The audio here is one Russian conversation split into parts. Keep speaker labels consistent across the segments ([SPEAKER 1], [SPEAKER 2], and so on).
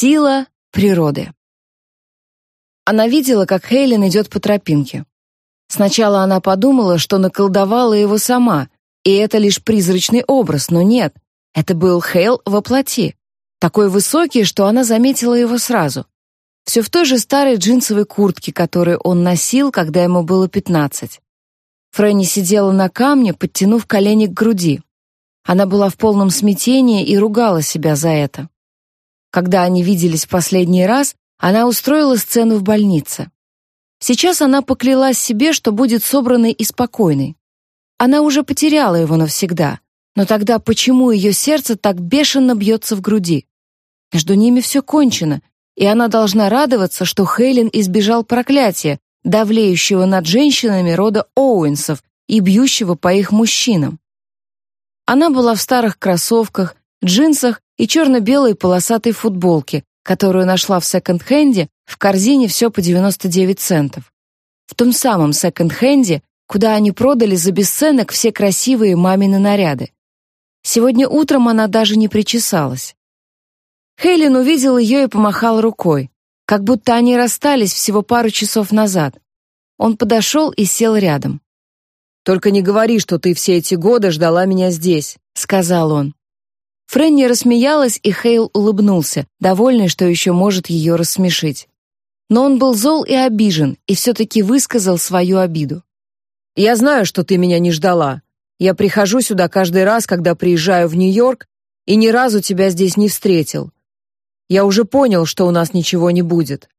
[SPEAKER 1] Сила природы. Она видела, как Хейлен идет по тропинке. Сначала она подумала, что наколдовала его сама, и это лишь призрачный образ, но нет, это был Хейл во плоти, такой высокий, что она заметила его сразу. Все в той же старой джинсовой куртке, которую он носил, когда ему было пятнадцать. Фрэнни сидела на камне, подтянув колени к груди. Она была в полном смятении и ругала себя за это. Когда они виделись в последний раз, она устроила сцену в больнице. Сейчас она поклялась себе, что будет собранной и спокойной. Она уже потеряла его навсегда, но тогда почему ее сердце так бешено бьется в груди? Между ними все кончено, и она должна радоваться, что Хейлен избежал проклятия, давлеющего над женщинами рода Оуэнсов и бьющего по их мужчинам. Она была в старых кроссовках, джинсах и черно-белой полосатой футболке, которую нашла в секонд-хенде в корзине все по 99 центов. В том самом секонд-хенде, куда они продали за бесценок все красивые мамины наряды. Сегодня утром она даже не причесалась. Хейлин увидел ее и помахал рукой, как будто они расстались всего пару часов назад. Он подошел и сел рядом.
[SPEAKER 2] «Только не говори, что ты все эти годы ждала меня здесь», — сказал он.
[SPEAKER 1] Фрэнни рассмеялась, и Хейл улыбнулся, довольный, что еще может ее рассмешить. Но он был зол и обижен, и все-таки высказал свою обиду.
[SPEAKER 2] «Я знаю, что ты меня не ждала. Я прихожу сюда каждый раз, когда приезжаю в Нью-Йорк, и ни разу тебя здесь не встретил. Я уже понял, что у нас ничего не будет».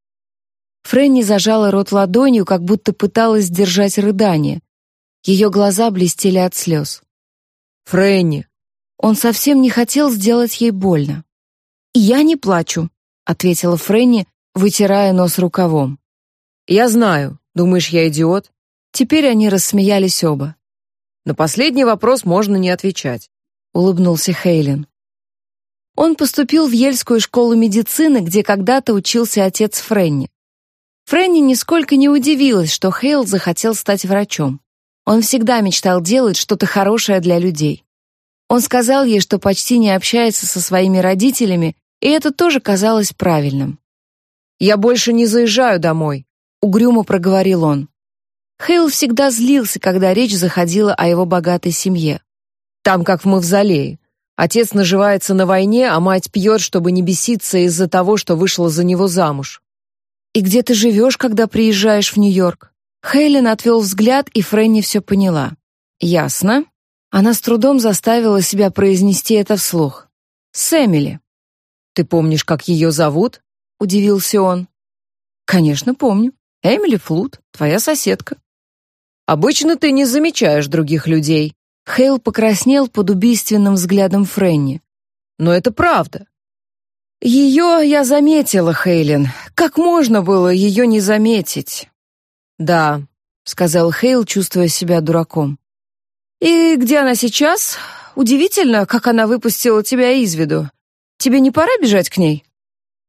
[SPEAKER 1] Фрэнни зажала рот ладонью, как будто пыталась сдержать рыдание. Ее глаза блестели от слез.
[SPEAKER 2] «Фрэнни,
[SPEAKER 1] он совсем не хотел сделать ей больно. «Я не плачу», — ответила Фрэнни, вытирая нос рукавом.
[SPEAKER 2] «Я знаю. Думаешь, я идиот?»
[SPEAKER 1] Теперь они рассмеялись оба.
[SPEAKER 2] «На последний вопрос можно не отвечать», —
[SPEAKER 1] улыбнулся Хейлен. Он поступил в Ельскую школу медицины, где когда-то учился отец Фрэнни. Фрэнни нисколько не удивилась, что Хейл захотел стать врачом. Он всегда мечтал делать что-то хорошее для людей. Он сказал ей, что почти не общается со своими родителями, и это тоже казалось правильным.
[SPEAKER 2] «Я больше не заезжаю домой», — угрюмо проговорил он.
[SPEAKER 1] Хейл всегда злился, когда речь заходила о его богатой семье.
[SPEAKER 2] «Там, как в мавзолее. Отец наживается на войне, а мать пьет, чтобы не беситься из-за того, что вышла за него замуж».
[SPEAKER 1] «И где ты живешь, когда приезжаешь в Нью-Йорк?» Хейлен отвел взгляд, и Фрэнни все поняла. «Ясно. Она с трудом заставила себя произнести это вслух. «С Эмили».
[SPEAKER 2] «Ты помнишь, как ее зовут?» — удивился он.
[SPEAKER 1] «Конечно, помню. Эмили Флут, твоя соседка».
[SPEAKER 2] «Обычно ты не замечаешь других людей».
[SPEAKER 1] Хейл покраснел под убийственным взглядом Фрэнни.
[SPEAKER 2] «Но это правда».
[SPEAKER 1] «Ее я заметила, Хейлен. Как можно было ее не заметить?»
[SPEAKER 2] «Да», — сказал Хейл, чувствуя себя дураком.
[SPEAKER 1] «И где она сейчас? Удивительно, как она выпустила тебя из виду. Тебе не пора бежать к ней?»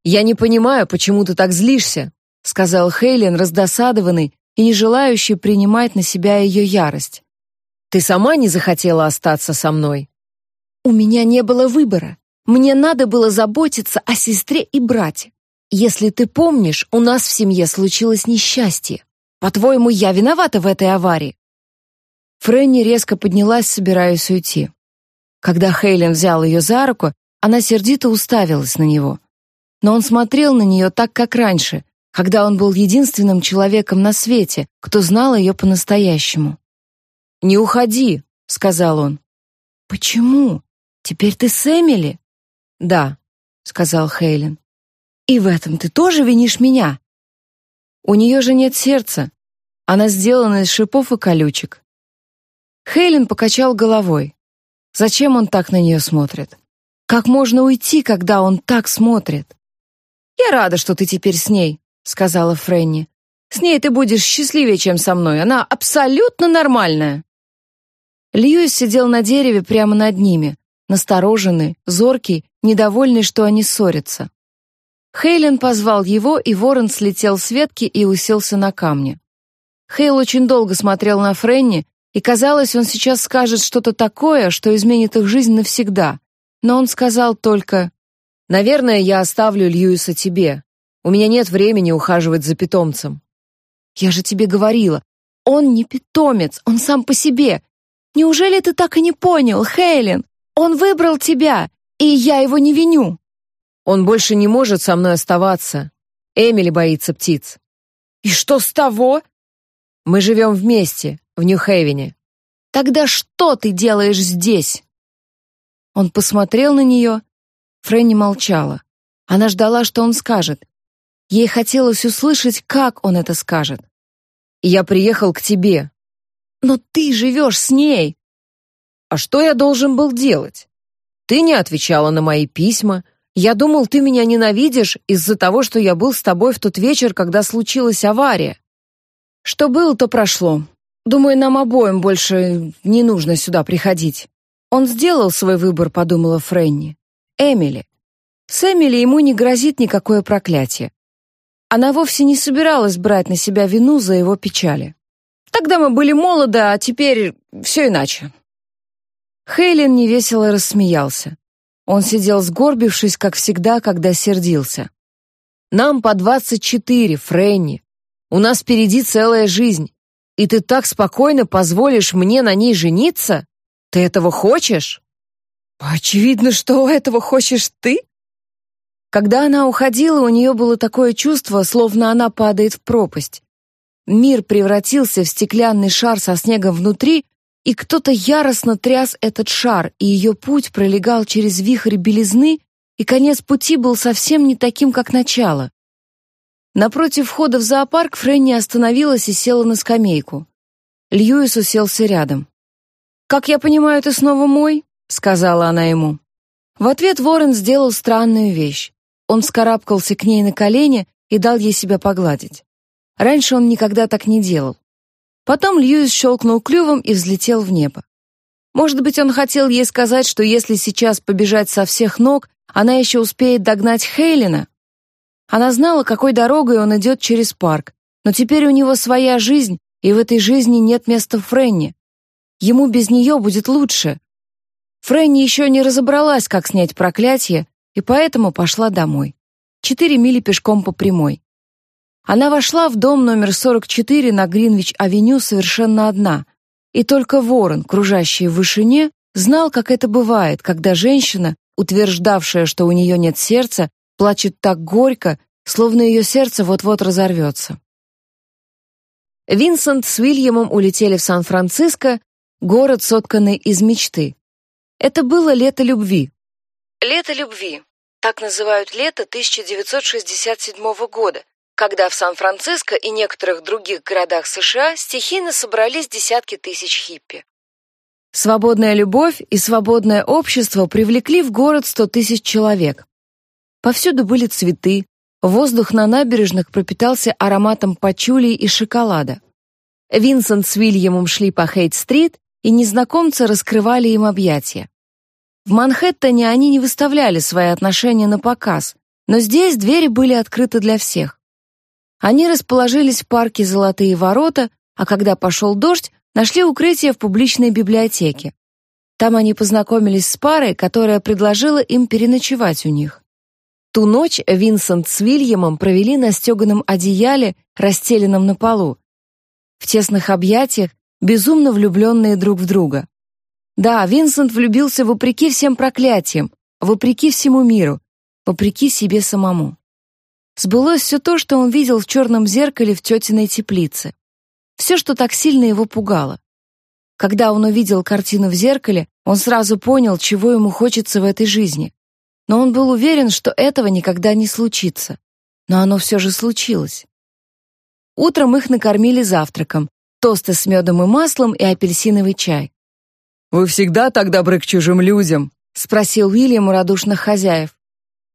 [SPEAKER 2] «Я не понимаю, почему ты так злишься», — сказал Хейлен, раздосадованный и не желающий принимать на себя ее ярость. «Ты сама не захотела остаться со мной?»
[SPEAKER 1] «У меня не было выбора. Мне надо было заботиться о сестре и брате. Если ты помнишь, у нас в семье случилось несчастье. По-твоему, я виновата в этой аварии?» Фрэнни резко поднялась, собираясь уйти. Когда Хейлен взял ее за руку, она сердито уставилась на него. Но он смотрел на нее так, как раньше, когда он был единственным человеком на свете, кто знал ее по-настоящему.
[SPEAKER 2] «Не уходи», — сказал он.
[SPEAKER 1] «Почему? Теперь ты с Эмили?»
[SPEAKER 2] «Да», — сказал Хейлен.
[SPEAKER 1] «И в этом ты тоже винишь меня?»
[SPEAKER 2] «У нее же нет сердца. Она сделана из шипов и колючек.
[SPEAKER 1] Хейлен покачал головой. Зачем он так на нее смотрит? Как можно уйти, когда он так смотрит? «Я рада, что ты теперь с ней», — сказала Фрэнни. «С ней ты будешь счастливее, чем со мной. Она абсолютно нормальная». Льюис сидел на дереве прямо над ними, настороженный, зоркий, недовольный, что они ссорятся. Хейлен позвал его, и ворон слетел с ветки и уселся на камне. Хейл очень долго смотрел на Фрэнни, и казалось, он сейчас скажет что-то такое, что изменит их жизнь навсегда. Но он сказал только
[SPEAKER 2] Наверное, я оставлю Льюиса тебе. У меня нет времени ухаживать за питомцем.
[SPEAKER 1] Я же тебе говорила, он не питомец, он сам по себе. Неужели ты так и не понял, Хейлен? Он выбрал тебя, и я его не виню.
[SPEAKER 2] Он больше не может со мной оставаться. Эмили боится птиц.
[SPEAKER 1] И что с того?
[SPEAKER 2] Мы живем вместе в Нью-Хейвене.
[SPEAKER 1] Тогда что ты делаешь здесь? Он посмотрел на нее. Фрэнни молчала. Она ждала, что он скажет. Ей хотелось услышать, как он это скажет.
[SPEAKER 2] «Я приехал к тебе».
[SPEAKER 1] «Но ты живешь с ней».
[SPEAKER 2] «А что я должен был делать? Ты не отвечала на мои письма. Я думал, ты меня ненавидишь из-за того, что я был с тобой в тот вечер, когда случилась авария».
[SPEAKER 1] «Что было, то прошло. Думаю, нам обоим больше не нужно сюда приходить». Он сделал свой выбор, подумала Фрэнни. Эмили. С Эмили ему не грозит никакое проклятие. Она вовсе не собиралась брать на себя вину за его печали. Тогда мы были молоды, а теперь все иначе. Хейлен невесело рассмеялся. Он сидел сгорбившись, как всегда, когда сердился.
[SPEAKER 2] «Нам по двадцать четыре, Фрэнни. У нас впереди целая жизнь. И ты так спокойно позволишь мне на ней жениться? Ты этого хочешь?»
[SPEAKER 1] «Очевидно, что этого хочешь ты», когда она уходила, у нее было такое чувство, словно она падает в пропасть. Мир превратился в стеклянный шар со снегом внутри, и кто-то яростно тряс этот шар, и ее путь пролегал через вихрь белизны, и конец пути был совсем не таким, как начало. Напротив входа в зоопарк Фрэнни остановилась и села на скамейку. Льюис уселся рядом. «Как я понимаю, ты снова мой?» — сказала она ему. В ответ Ворон сделал странную вещь. Он вскарабкался к ней на колени и дал ей себя погладить. Раньше он никогда так не делал. Потом Льюис щелкнул клювом и взлетел в небо. Может быть, он хотел ей сказать, что если сейчас побежать со всех ног, она еще успеет догнать Хейлина. Она знала, какой дорогой он идет через парк, но теперь у него своя жизнь, и в этой жизни нет места Френни. Ему без нее будет лучше. Фрэнни еще не разобралась, как снять проклятие, и поэтому пошла домой. Четыре мили пешком по прямой. Она вошла в дом номер 44 на Гринвич-авеню совершенно одна, и только ворон, кружащий в вышине, знал, как это бывает, когда женщина, утверждавшая, что у нее нет сердца, плачет так горько, словно ее сердце вот-вот разорвется. Винсент с Уильямом улетели в Сан-Франциско, город, сотканный из мечты. Это было лето любви, Лето любви. Так называют лето 1967 года, когда в Сан-Франциско и некоторых других городах США стихийно собрались десятки тысяч хиппи. Свободная любовь и свободное общество привлекли в город сто тысяч человек. Повсюду были цветы, воздух на набережных пропитался ароматом пачули и шоколада. Винсент с Уильямом шли по Хейт-стрит, и незнакомцы раскрывали им объятия. В Манхэттене они не выставляли свои отношения на показ, но здесь двери были открыты для всех. Они расположились в парке «Золотые ворота», а когда пошел дождь, нашли укрытие в публичной библиотеке. Там они познакомились с парой, которая предложила им переночевать у них. Ту ночь Винсент с Вильямом провели на стеганом одеяле, расстеленном на полу. В тесных объятиях, безумно влюбленные друг в друга. Да, Винсент влюбился вопреки всем проклятиям, вопреки всему миру, вопреки себе самому. Сбылось все то, что он видел в черном зеркале в тетиной теплице. Все, что так сильно его пугало. Когда он увидел картину в зеркале, он сразу понял, чего ему хочется в этой жизни. Но он был уверен, что этого никогда не случится. Но оно все же случилось. Утром их накормили завтраком, тосты с медом и маслом и апельсиновый чай.
[SPEAKER 2] «Вы всегда так добры к чужим людям?» — спросил Уильям у радушных хозяев.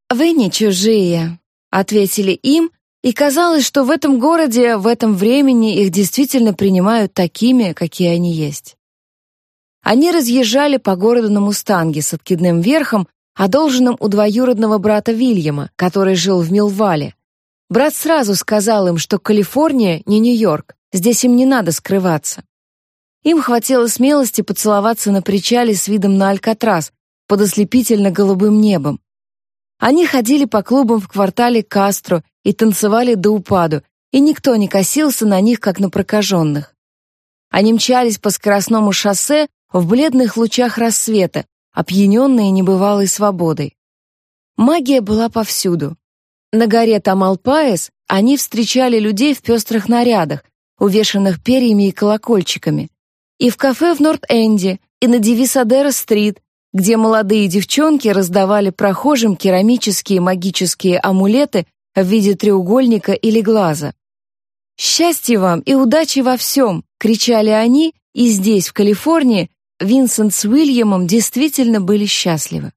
[SPEAKER 1] «Вы не чужие», — ответили им, и казалось, что в этом городе, в этом времени их действительно принимают такими, какие они есть. Они разъезжали по городу на «Мустанге» с откидным верхом, одолженным у двоюродного брата Вильяма, который жил в Милвале. Брат сразу сказал им, что Калифорния не Нью-Йорк, здесь им не надо скрываться. Им хватило смелости поцеловаться на причале с видом на Алькатрас под ослепительно-голубым небом. Они ходили по клубам в квартале Кастро и танцевали до упаду, и никто не косился на них, как на прокаженных. Они мчались по скоростному шоссе в бледных лучах рассвета, опьяненные небывалой свободой. Магия была повсюду. На горе Тамалпаес они встречали людей в пестрых нарядах, увешанных перьями и колокольчиками. И в кафе в Норт-Энде, и на Дивисадера-стрит, где молодые девчонки раздавали прохожим керамические магические амулеты в виде треугольника или глаза. «Счастья вам и удачи во всем!» — кричали они, и здесь, в Калифорнии, Винсент с Уильямом действительно были счастливы.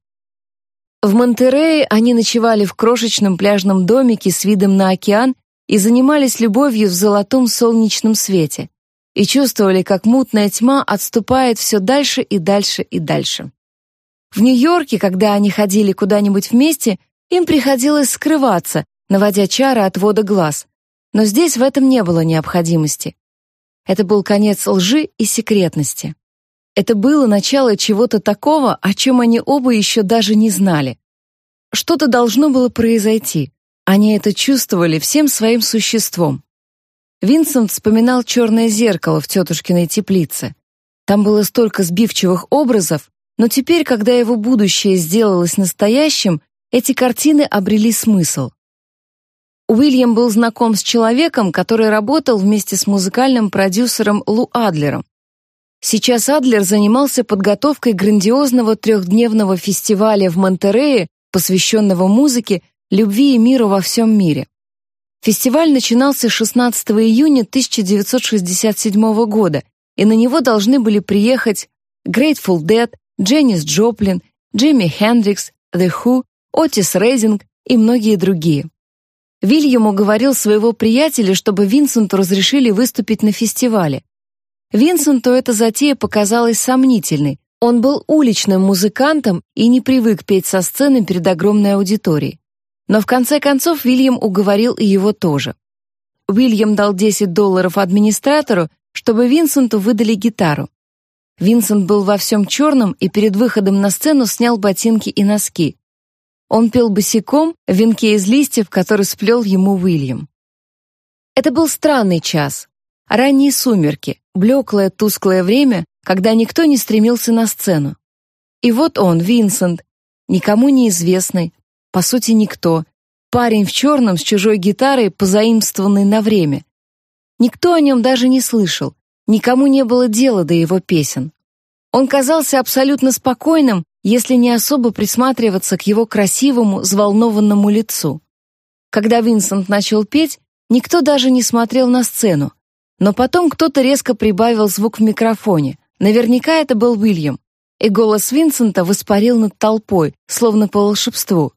[SPEAKER 1] В Монтерее они ночевали в крошечном пляжном домике с видом на океан и занимались любовью в золотом солнечном свете и чувствовали, как мутная тьма отступает все дальше и дальше и дальше. В Нью-Йорке, когда они ходили куда-нибудь вместе, им приходилось скрываться, наводя чары отвода глаз. Но здесь в этом не было необходимости. Это был конец лжи и секретности. Это было начало чего-то такого, о чем они оба еще даже не знали. Что-то должно было произойти. Они это чувствовали всем своим существом. Винсент вспоминал черное зеркало в тетушкиной теплице. Там было столько сбивчивых образов, но теперь, когда его будущее сделалось настоящим, эти картины обрели смысл. Уильям был знаком с человеком, который работал вместе с музыкальным продюсером Лу Адлером. Сейчас Адлер занимался подготовкой грандиозного трехдневного фестиваля в Монтерее, посвященного музыке, любви и миру во всем мире. Фестиваль начинался 16 июня 1967 года, и на него должны были приехать Grateful Dead, Дженнис Джоплин, Джимми Хендрикс, The Who, Отис Рейзинг и многие другие. Вильяму говорил своего приятеля, чтобы Винсенту разрешили выступить на фестивале. Винсенту эта затея показалась сомнительной. Он был уличным музыкантом и не привык петь со сцены перед огромной аудиторией. Но в конце концов Вильям уговорил и его тоже. Уильям дал 10 долларов администратору, чтобы Винсенту выдали гитару. Винсент был во всем черном и перед выходом на сцену снял ботинки и носки. Он пел босиком в венке из листьев, который сплел ему Уильям. Это был странный час. Ранние сумерки, блеклое тусклое время, когда никто не стремился на сцену. И вот он, Винсент, никому неизвестный, по сути никто, парень в черном с чужой гитарой, позаимствованный на время. Никто о нем даже не слышал, Никому не было дела до его песен. Он казался абсолютно спокойным, если не особо присматриваться к его красивому, взволнованному лицу. Когда Винсент начал петь, никто даже не смотрел на сцену. Но потом кто-то резко прибавил звук в микрофоне. Наверняка это был Уильям. И голос Винсента воспарил над толпой, словно по волшебству.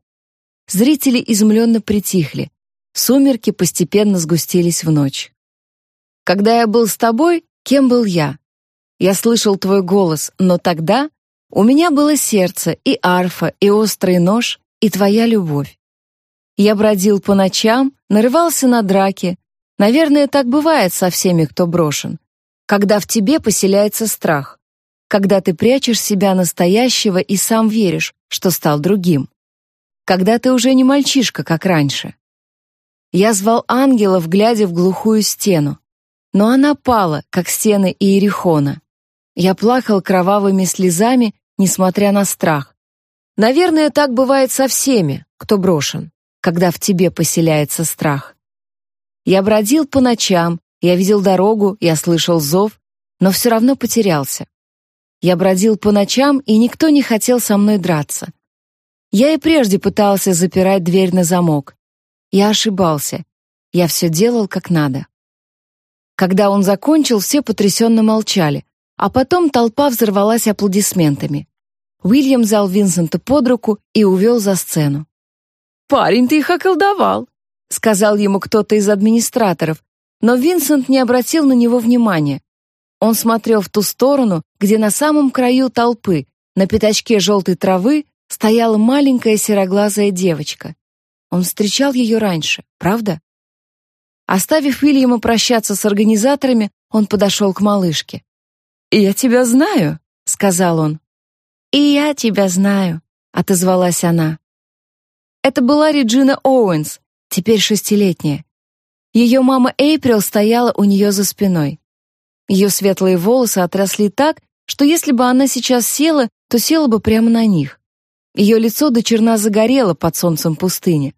[SPEAKER 1] Зрители изумленно притихли. Сумерки постепенно сгустились в ночь. «Когда я был с тобой, Кем был я? Я слышал твой голос, но тогда у меня было сердце и арфа, и острый нож, и твоя любовь. Я бродил по ночам, нарывался на драки. Наверное, так бывает со всеми, кто брошен. Когда в тебе поселяется страх. Когда ты прячешь себя настоящего и сам веришь, что стал другим. Когда ты уже не мальчишка, как раньше. Я звал ангелов, глядя в глухую стену но она пала, как стены Иерихона. Я плакал кровавыми слезами, несмотря на страх. Наверное, так бывает со всеми, кто брошен, когда в тебе поселяется страх. Я бродил по ночам, я видел дорогу, я слышал зов, но все равно потерялся. Я бродил по ночам, и никто не хотел со мной драться. Я и прежде пытался запирать дверь на замок. Я ошибался. Я все делал как надо. Когда он закончил, все потрясенно молчали, а потом толпа взорвалась аплодисментами. Уильям взял Винсента под руку и увел за сцену. «Парень, ты их околдовал», — сказал ему кто-то из администраторов, но Винсент не обратил на него внимания. Он смотрел в ту сторону, где на самом краю толпы, на пятачке желтой травы, стояла маленькая сероглазая девочка. Он встречал ее раньше, правда? Оставив Уильяма прощаться с организаторами, он подошел к малышке. «Я тебя знаю», — сказал он. «И я тебя знаю», — отозвалась она. Это была Реджина Оуэнс, теперь шестилетняя. Ее мама Эйприл стояла у нее за спиной. Ее светлые волосы отросли так, что если бы она сейчас села, то села бы прямо на них. Ее лицо до черна загорело под солнцем пустыни.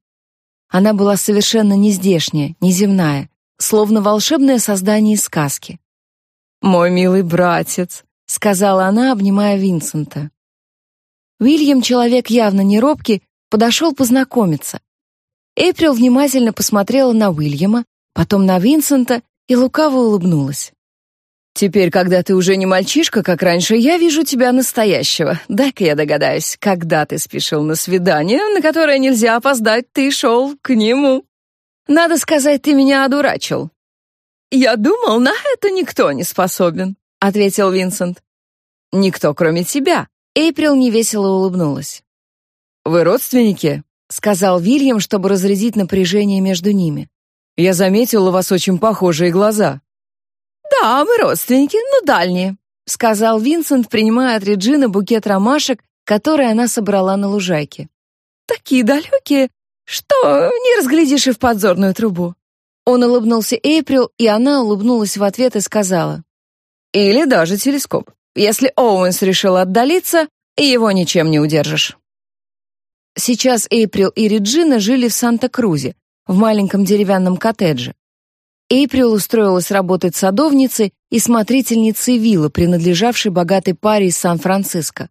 [SPEAKER 1] Она была совершенно нездешняя, неземная, словно волшебное создание из сказки. «Мой милый братец», — сказала она, обнимая Винсента. Уильям, человек явно не робкий, подошел познакомиться. Эйприл внимательно посмотрела на Уильяма, потом на Винсента и лукаво улыбнулась. «Теперь, когда ты уже не мальчишка, как раньше, я вижу тебя настоящего. Дай-ка я догадаюсь, когда ты спешил на свидание, на которое нельзя опоздать, ты шел к нему. Надо сказать, ты меня одурачил». «Я думал, на это никто не способен», — ответил Винсент. «Никто, кроме тебя», — Эйприл невесело улыбнулась. «Вы родственники?» — сказал Вильям, чтобы разрядить напряжение между ними. «Я заметил, у вас очень похожие глаза». «Да, мы родственники, но дальние», — сказал Винсент, принимая от Реджины букет ромашек, который она собрала на лужайке. «Такие далекие, что не разглядишь и в подзорную трубу». Он улыбнулся Эйприл, и она улыбнулась в ответ и сказала. «Или даже телескоп. Если Оуэнс решил отдалиться, его ничем не удержишь». Сейчас Эйприл и Реджина жили в Санта-Крузе, в маленьком деревянном коттедже. Эйприл устроилась работать садовницей и смотрительницей виллы, принадлежавшей богатой паре из Сан-Франциско.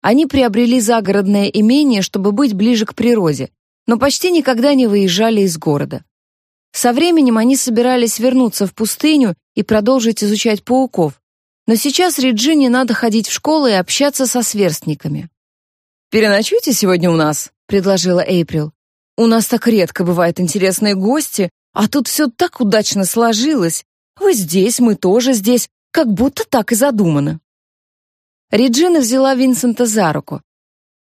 [SPEAKER 1] Они приобрели загородное имение, чтобы быть ближе к природе, но почти никогда не выезжали из города. Со временем они собирались вернуться в пустыню и продолжить изучать пауков, но сейчас Реджине надо ходить в школу и общаться со сверстниками. «Переночуйте сегодня у нас», — предложила Эйприл. «У нас так редко бывают интересные гости, а тут все так удачно сложилось. Вы здесь, мы тоже здесь, как будто так и задумано». Реджина взяла Винсента за руку.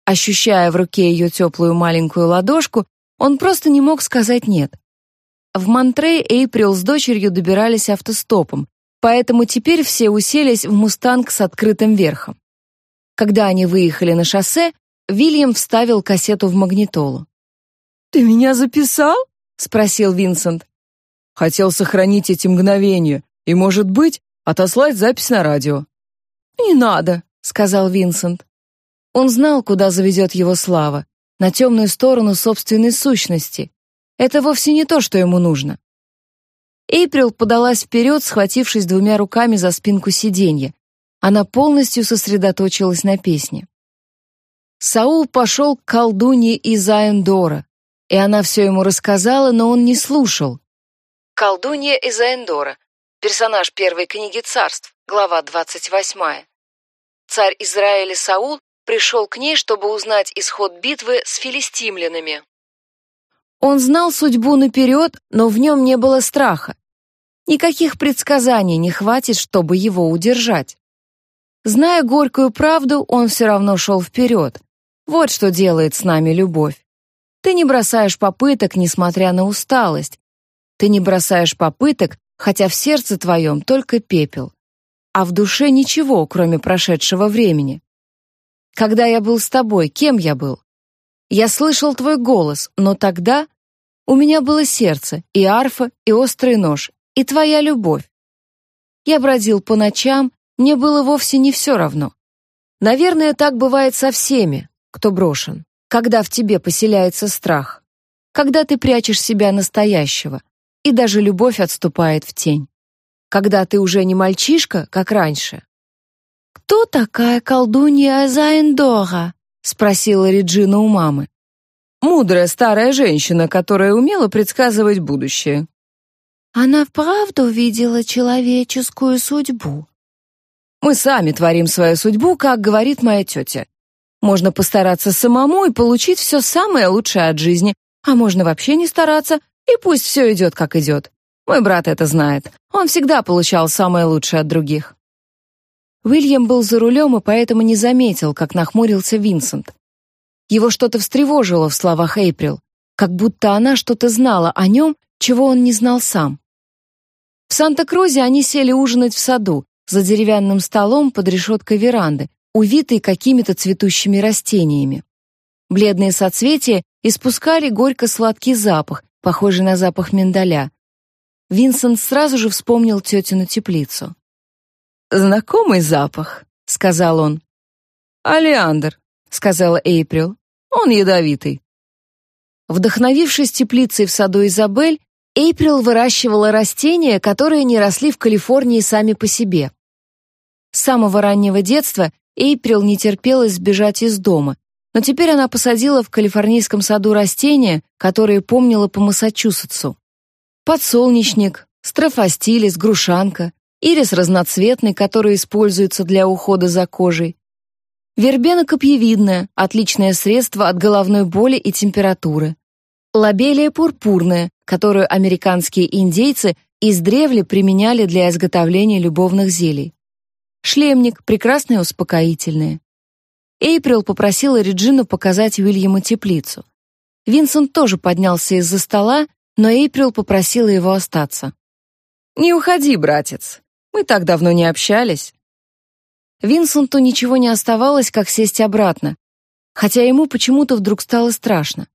[SPEAKER 1] Ощущая в руке ее теплую маленькую ладошку, он просто не мог сказать «нет». В Монтрей Эйприл с дочерью добирались автостопом, поэтому теперь все уселись в «Мустанг» с открытым верхом. Когда они выехали на шоссе, Вильям вставил кассету в магнитолу. «Ты меня записал?» — спросил Винсент. «Хотел сохранить эти мгновения и, может быть, отослать запись на радио». «Не надо», — сказал Винсент. Он знал, куда заведет его слава, на темную сторону собственной сущности. Это вовсе не то, что ему нужно. Эйприл подалась вперед, схватившись двумя руками за спинку сиденья. Она полностью сосредоточилась на песне. Саул пошел к колдунье из Аэндора, и она все ему рассказала, но он не слушал. Колдунья из Аэндора, персонаж первой книги царств, глава 28. Царь Израиля Саул пришел к ней, чтобы узнать исход битвы с филистимлянами. Он знал судьбу наперед, но в нем не было страха. Никаких предсказаний не хватит, чтобы его удержать. Зная горькую правду, он все равно шел вперед, вот что делает с нами любовь. Ты не бросаешь попыток, несмотря на усталость. Ты не бросаешь попыток, хотя в сердце твоем только пепел. А в душе ничего, кроме прошедшего времени. Когда я был с тобой, кем я был? Я слышал твой голос, но тогда у меня было сердце, и арфа, и острый нож, и твоя любовь. Я бродил по ночам, мне было вовсе не все равно. Наверное, так бывает со всеми, кто брошен, когда в тебе поселяется страх, когда ты прячешь себя настоящего, и даже любовь отступает в тень, когда ты уже не мальчишка, как раньше. «Кто такая колдунья Зайндора?» — спросила Реджина у мамы. «Мудрая старая женщина, которая умела предсказывать будущее». «Она вправду видела человеческую судьбу?» «Мы сами творим свою судьбу, как говорит моя тетя. Можно постараться самому и получить все самое лучшее от жизни, а можно вообще не стараться, и пусть все идет, как идет. Мой брат это знает. Он всегда получал самое лучшее от других. Уильям был за рулем и поэтому не заметил, как нахмурился Винсент. Его что-то встревожило в словах Эйприл, как будто она что-то знала о нем, чего он не знал сам. В Санта-Крузе они сели ужинать в саду, за деревянным столом под решеткой веранды, увитый какими-то цветущими растениями. Бледные соцветия испускали горько-сладкий запах, похожий на запах миндаля. Винсент сразу же вспомнил тетину теплицу.
[SPEAKER 2] «Знакомый запах», — сказал он. «Алиандр», — сказала Эйприл. «Он ядовитый».
[SPEAKER 1] Вдохновившись теплицей в саду Изабель, Эйприл выращивала растения, которые не росли в Калифорнии сами по себе. С самого раннего детства Эйприл не терпелась сбежать из дома, но теперь она посадила в калифорнийском саду растения, которые помнила по Массачусетсу. Подсолнечник, строфастилис, грушанка, ирис разноцветный, который используется для ухода за кожей, вербена копьевидная, отличное средство от головной боли и температуры, лобелия пурпурная, которую американские индейцы издревле применяли для изготовления любовных зелий. Шлемник, прекрасное успокоительное. Эйприл попросила Реджину показать Уильяму теплицу. Винсент тоже поднялся из-за стола, но Эйприл попросила его остаться.
[SPEAKER 2] «Не уходи, братец. Мы так давно не общались».
[SPEAKER 1] Винсенту ничего не оставалось, как сесть обратно, хотя ему почему-то вдруг стало страшно.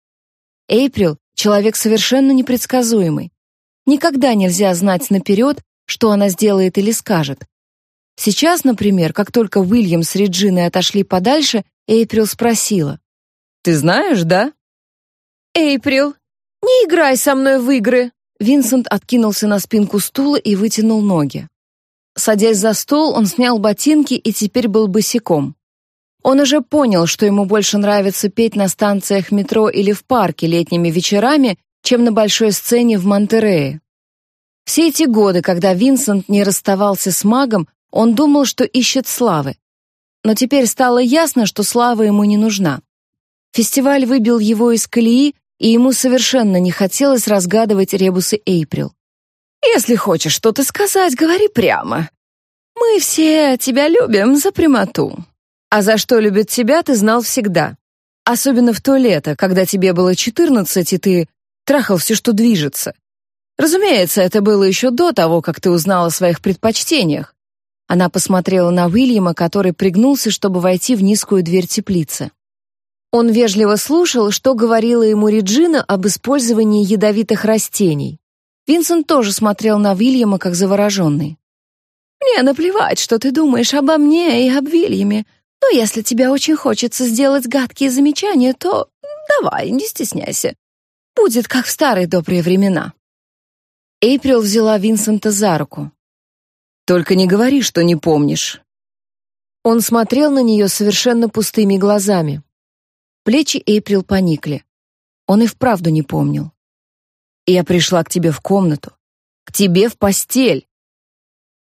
[SPEAKER 1] Эйприл — человек совершенно непредсказуемый. Никогда нельзя знать наперед, что она сделает или скажет. Сейчас, например, как только Уильям с Реджиной отошли подальше, Эйприл спросила.
[SPEAKER 2] «Ты знаешь, да?»
[SPEAKER 1] «Эйприл, не играй со мной в игры!» Винсент откинулся на спинку стула и вытянул ноги. Садясь за стол, он снял ботинки и теперь был босиком. Он уже понял, что ему больше нравится петь на станциях метро или в парке летними вечерами, чем на большой сцене в Монтерее. Все эти годы, когда Винсент не расставался с магом, он думал, что ищет славы. Но теперь стало ясно, что слава ему не нужна. Фестиваль выбил его из колеи, и ему совершенно не хотелось разгадывать ребусы Эйприл. «Если хочешь что-то сказать, говори прямо. Мы все тебя любим за прямоту. А за что любят тебя, ты знал всегда. Особенно в то лето, когда тебе было четырнадцать, и ты трахал все, что движется. Разумеется, это было еще до того, как ты узнал о своих предпочтениях. Она посмотрела на Уильяма, который пригнулся, чтобы войти в низкую дверь теплицы. Он вежливо слушал, что говорила ему Реджина об использовании ядовитых растений. Винсент тоже смотрел на Уильяма как завороженный. «Мне наплевать, что ты думаешь обо мне и об Вильяме, но если тебе очень хочется сделать гадкие замечания, то давай, не стесняйся. Будет как в старые добрые времена». Эйприл взяла Винсента за руку.
[SPEAKER 2] Только не говори, что не помнишь».
[SPEAKER 1] Он смотрел на нее совершенно пустыми глазами. Плечи Эйприл поникли. Он и вправду не помнил. «Я пришла к тебе в комнату. К тебе в постель».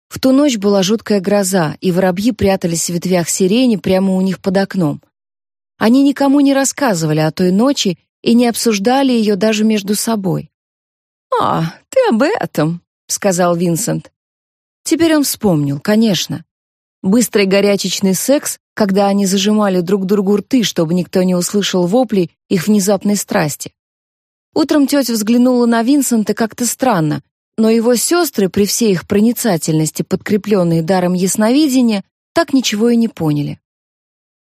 [SPEAKER 1] В ту ночь была жуткая гроза, и воробьи прятались в ветвях сирени прямо у них под окном. Они никому не рассказывали о той ночи и не обсуждали ее даже между собой. «А, ты об этом», — сказал Винсент. Теперь он вспомнил, конечно. Быстрый горячечный секс, когда они зажимали друг другу рты, чтобы никто не услышал вопли их внезапной страсти. Утром тетя взглянула на Винсента как-то странно, но его сестры, при всей их проницательности, подкрепленные даром ясновидения, так ничего и не поняли.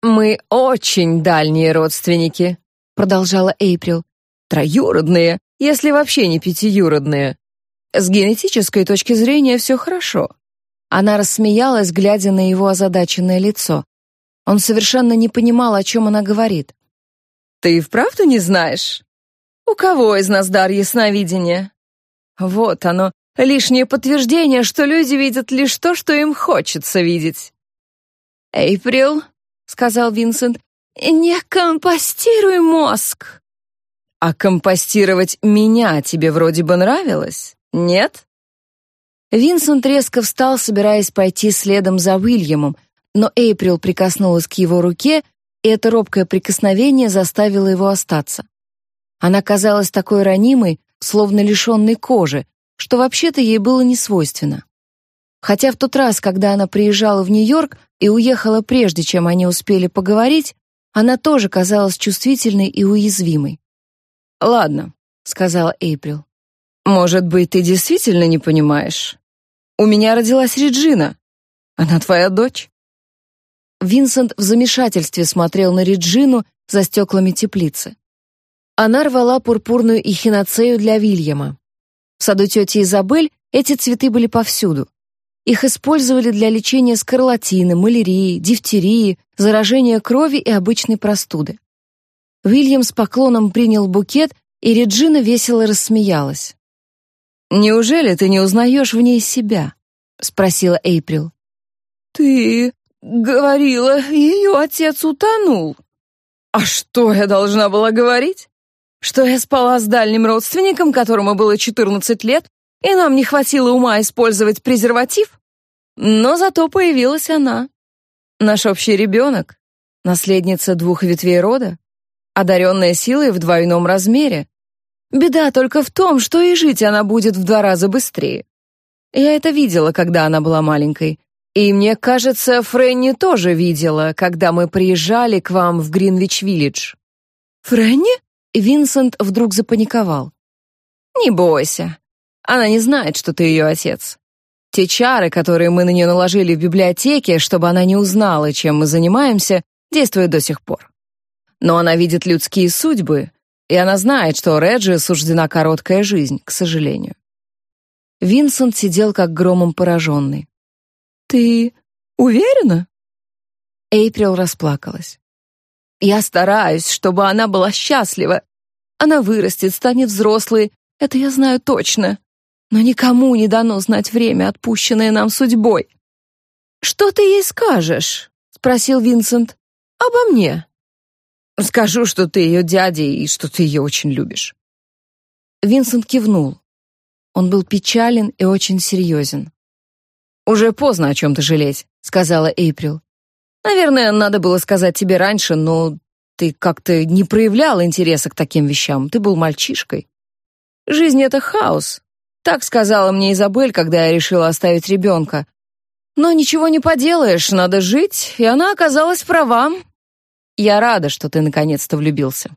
[SPEAKER 2] «Мы очень дальние родственники», — продолжала Эйприл. «Троюродные, если вообще не пятиюродные. С генетической точки зрения все хорошо.
[SPEAKER 1] Она рассмеялась, глядя на его озадаченное лицо. Он совершенно не понимал, о чем она говорит.
[SPEAKER 2] Ты и вправду не знаешь? У кого из нас дар ясновидения? Вот оно, лишнее подтверждение, что люди видят лишь то, что им хочется видеть.
[SPEAKER 1] «Эйприл», — сказал Винсент, — «не компостируй мозг».
[SPEAKER 2] «А компостировать меня тебе вроде бы нравилось?» Нет?
[SPEAKER 1] Винсент резко встал, собираясь пойти следом за Уильямом, но Эйприл прикоснулась к его руке, и это робкое прикосновение заставило его остаться. Она казалась такой ранимой, словно лишенной кожи, что вообще-то ей было не свойственно. Хотя в тот раз, когда она приезжала в Нью-Йорк и уехала прежде, чем они успели поговорить, она тоже казалась чувствительной и уязвимой.
[SPEAKER 2] «Ладно», — сказала Эйприл. Может быть, ты действительно не понимаешь? У меня родилась Реджина. Она твоя дочь.
[SPEAKER 1] Винсент в замешательстве смотрел на Реджину за стеклами теплицы. Она рвала пурпурную эхиноцею для Вильяма. В саду тети Изабель эти цветы были повсюду. Их использовали для лечения скарлатины, малярии, дифтерии, заражения крови и обычной простуды. Вильям с поклоном принял букет, и Реджина весело рассмеялась. «Неужели ты не узнаешь в ней себя?» — спросила Эйприл.
[SPEAKER 2] «Ты говорила, ее отец утонул». «А что я должна была говорить? Что я спала с дальним родственником, которому было 14 лет, и нам не хватило ума использовать презерватив? Но зато появилась она. Наш общий ребенок, наследница двух ветвей рода, одаренная силой в двойном размере. Беда только в том, что и жить она будет в два раза быстрее. Я это видела, когда она была маленькой. И мне кажется, Фрэнни тоже видела, когда мы приезжали к вам в Гринвич-Виллидж.
[SPEAKER 1] Фрэнни? Винсент вдруг запаниковал.
[SPEAKER 2] Не бойся. Она не знает, что ты ее отец. Те чары, которые мы на нее наложили в библиотеке, чтобы она не узнала, чем мы занимаемся, действуют до сих пор. Но она видит людские судьбы, и она знает, что Реджи суждена короткая жизнь, к сожалению.
[SPEAKER 1] Винсент сидел как громом пораженный.
[SPEAKER 2] «Ты уверена?»
[SPEAKER 1] Эйприл расплакалась.
[SPEAKER 2] «Я стараюсь, чтобы она была счастлива. Она вырастет, станет взрослой, это я знаю точно но никому не дано знать время, отпущенное нам судьбой. «Что ты ей скажешь?» — спросил Винсент. «Обо мне». «Скажу, что ты ее дядя и что ты ее очень любишь».
[SPEAKER 1] Винсент кивнул. Он был печален и очень серьезен.
[SPEAKER 2] «Уже поздно о чем-то жалеть», — сказала Эйприл. «Наверное, надо было сказать тебе раньше, но ты как-то не проявлял интереса к таким вещам. Ты был мальчишкой. Жизнь — это хаос, так сказала мне Изабель, когда я решила оставить ребенка. Но ничего не поделаешь, надо жить, и она оказалась права. Я рада, что ты наконец-то влюбился.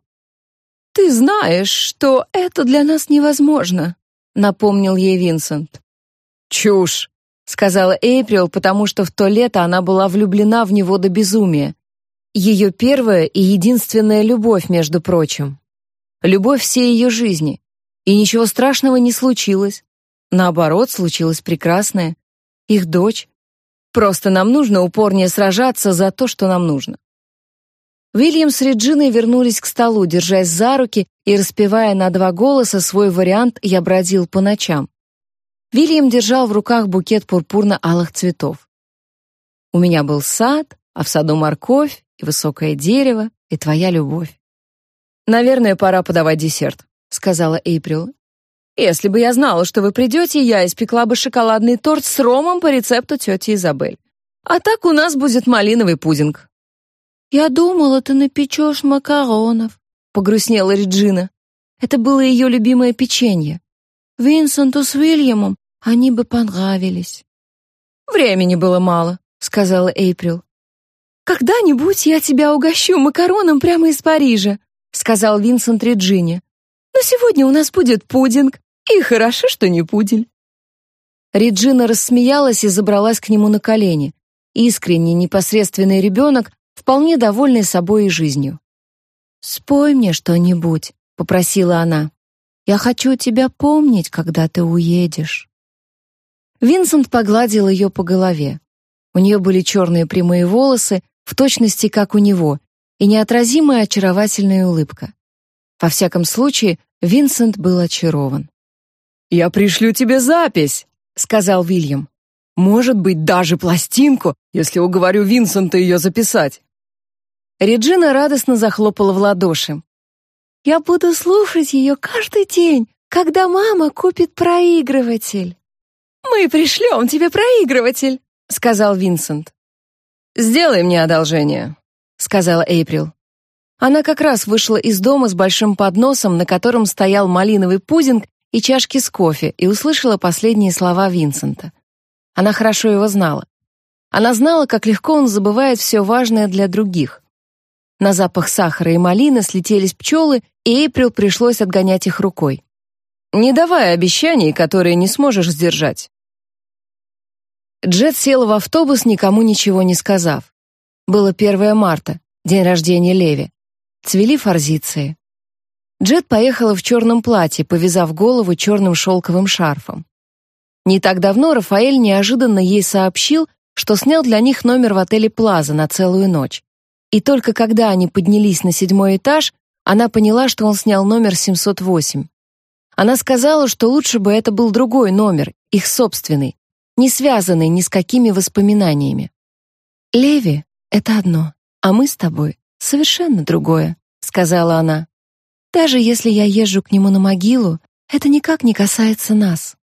[SPEAKER 1] Ты знаешь, что это для нас невозможно, напомнил ей Винсент.
[SPEAKER 2] Чушь, сказала Эйприл, потому что в то лето она была влюблена в него до безумия. Ее первая и единственная любовь, между прочим. Любовь всей ее жизни. И ничего страшного не случилось. Наоборот, случилось прекрасное. Их дочь. Просто нам нужно упорнее сражаться за то, что нам нужно. Уильям с Реджиной вернулись к столу, держась за руки и распевая на два голоса свой вариант «Я бродил по ночам». Вильям держал в руках букет пурпурно-алых цветов. «У меня был сад, а в саду морковь и высокое дерево, и твоя любовь». «Наверное, пора подавать десерт», — сказала Эйприл. «Если бы я знала, что вы придете, я испекла бы шоколадный торт с ромом по рецепту тети Изабель. А так у нас будет малиновый пудинг».
[SPEAKER 1] «Я думала, ты напечешь макаронов», — погрустнела Реджина. Это было ее любимое печенье. Винсенту с Уильямом они бы понравились.
[SPEAKER 2] «Времени было мало», — сказала Эйприл.
[SPEAKER 1] «Когда-нибудь я тебя угощу макароном прямо из Парижа», — сказал Винсент Реджине. Но сегодня у нас будет пудинг, и хорошо, что не пудель».
[SPEAKER 2] Реджина рассмеялась и забралась к нему на колени. Искренний, непосредственный ребенок, вполне довольный собой и жизнью.
[SPEAKER 1] «Спой мне что-нибудь», — попросила она. «Я хочу тебя помнить, когда ты уедешь».
[SPEAKER 2] Винсент погладил ее по голове. У нее были черные прямые волосы, в точности как у него, и неотразимая очаровательная улыбка. Во всяком случае, Винсент был очарован. «Я пришлю тебе запись», — сказал Вильям. «Может быть, даже пластинку, если уговорю Винсента ее записать». Реджина радостно захлопала в ладоши.
[SPEAKER 1] «Я буду слушать ее каждый день, когда мама купит проигрыватель».
[SPEAKER 2] «Мы пришлем тебе проигрыватель», — сказал Винсент. «Сделай мне одолжение», — сказала Эйприл. Она как раз вышла из дома с большим подносом, на котором стоял малиновый пудинг и чашки с кофе, и услышала последние слова Винсента. Она хорошо его знала. Она знала, как легко он забывает все важное для других. На запах сахара и малины слетелись пчелы, и Эйприл пришлось отгонять их рукой. «Не давай обещаний, которые не сможешь сдержать». Джет села в автобус, никому ничего не сказав. Было 1 марта, день рождения Леви. Цвели форзиции.
[SPEAKER 1] Джет поехала в черном платье, повязав голову черным шелковым шарфом. Не так давно Рафаэль неожиданно ей сообщил, что снял для них номер в отеле «Плаза» на целую ночь. И только когда они поднялись на седьмой этаж, она поняла, что он снял номер 708. Она сказала, что лучше бы это был другой номер, их собственный, не связанный ни с какими воспоминаниями. «Леви — это одно, а мы с тобой — совершенно другое», — сказала она. «Даже если я езжу к нему на могилу, это никак не касается нас».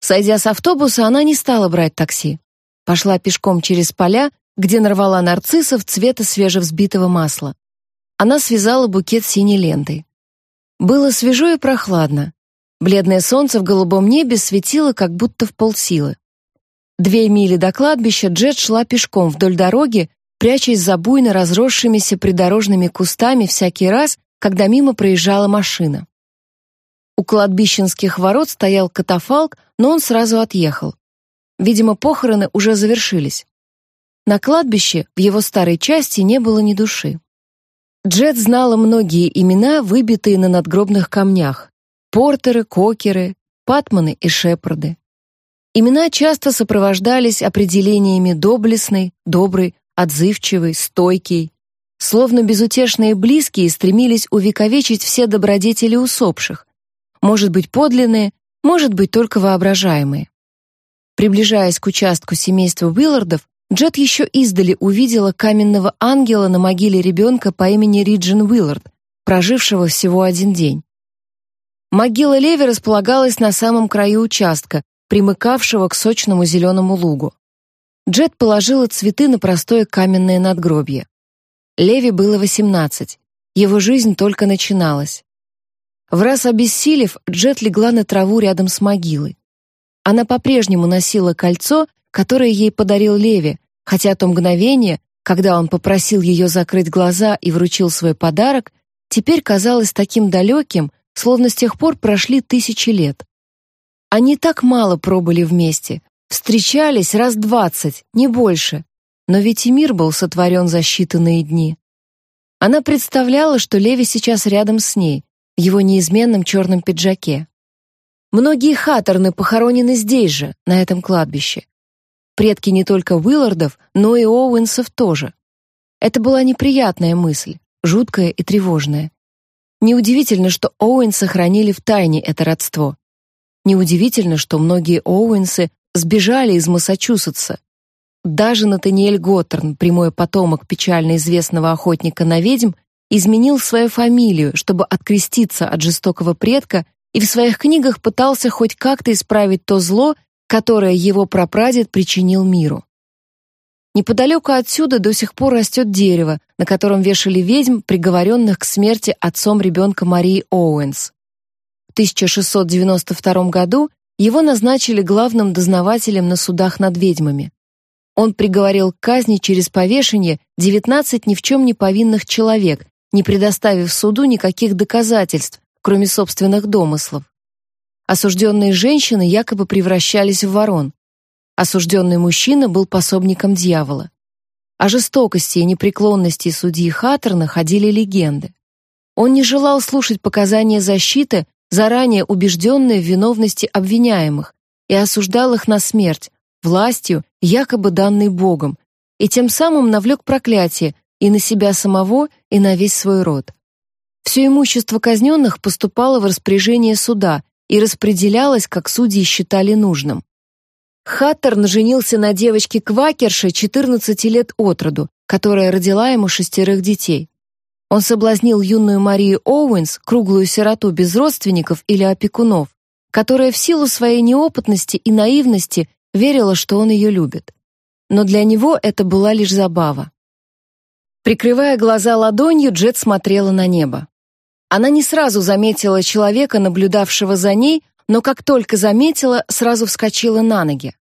[SPEAKER 1] Сойдя с автобуса, она не стала брать такси. Пошла пешком через поля, где нарвала нарциссов цвета свежевзбитого масла. Она связала букет синей лентой. Было свежо и прохладно. Бледное солнце в голубом небе светило как будто в полсилы. Две мили до кладбища Джет шла пешком вдоль дороги, прячась за буйно разросшимися придорожными кустами всякий раз, когда мимо проезжала машина. У кладбищенских ворот стоял катафалк, но он сразу отъехал. Видимо, похороны уже завершились. На кладбище в его старой части не было ни души. Джет знала многие имена, выбитые на надгробных камнях: портеры, кокеры, патманы и шепарды. Имена часто сопровождались определениями доблестный, добрый, отзывчивый, стойкий. Словно безутешные близкие стремились увековечить все добродетели усопших. Может быть, подлинные, может быть, только воображаемые. Приближаясь к участку семейства Уиллардов, Джет еще издали увидела каменного ангела на могиле ребенка по имени Риджин Уиллард, прожившего всего один день. Могила Леви располагалась на самом краю участка, примыкавшего к сочному зеленому лугу. Джет положила цветы на простое каменное надгробье. Леви было 18. Его жизнь только начиналась. В раз обессилев, Джет легла на траву рядом с могилой. Она по-прежнему носила кольцо которое ей подарил Леви, хотя то мгновение, когда он попросил ее закрыть глаза и вручил свой подарок, теперь казалось таким далеким, словно с тех пор прошли тысячи лет. Они так мало пробыли вместе, встречались раз двадцать, не больше, но ведь и мир был сотворен за считанные дни. Она представляла, что Леви сейчас рядом с ней, в его неизменном черном пиджаке. Многие Хаттерны похоронены здесь же, на этом кладбище предки не только Уиллардов, но и Оуэнсов тоже. Это была неприятная мысль, жуткая и тревожная. Неудивительно, что Оуэнсы сохранили в тайне это родство. Неудивительно, что многие Оуэнсы сбежали из Массачусетса. Даже Натаниэль Готтерн, прямой потомок печально известного охотника на ведьм, изменил свою фамилию, чтобы откреститься от жестокого предка, и в своих книгах пытался хоть как-то исправить то зло, которое его прапрадед причинил миру. Неподалеку отсюда до сих пор растет дерево, на котором вешали ведьм, приговоренных к смерти отцом ребенка Марии Оуэнс. В 1692 году его назначили главным дознавателем на судах над ведьмами. Он приговорил к казни через повешение 19 ни в чем не повинных человек, не предоставив суду никаких доказательств, кроме собственных домыслов. Осужденные женщины якобы превращались в ворон. Осужденный мужчина был пособником дьявола. О жестокости и непреклонности судьи Хаттерна ходили легенды. Он не желал слушать показания защиты, заранее убежденные в виновности обвиняемых, и осуждал их на смерть, властью, якобы данной Богом, и тем самым навлек проклятие и на себя самого, и на весь свой род. Все имущество казненных поступало в распоряжение суда, и распределялось, как судьи считали нужным. Хаттерн женился на девочке-квакерше 14 лет от роду, которая родила ему шестерых детей. Он соблазнил юную Марию Оуэнс, круглую сироту без родственников или опекунов, которая в силу своей неопытности и наивности верила, что он ее любит. Но для него это была лишь забава. Прикрывая глаза ладонью, Джет смотрела на небо. Она не сразу заметила человека, наблюдавшего за ней, но как только заметила, сразу вскочила на ноги.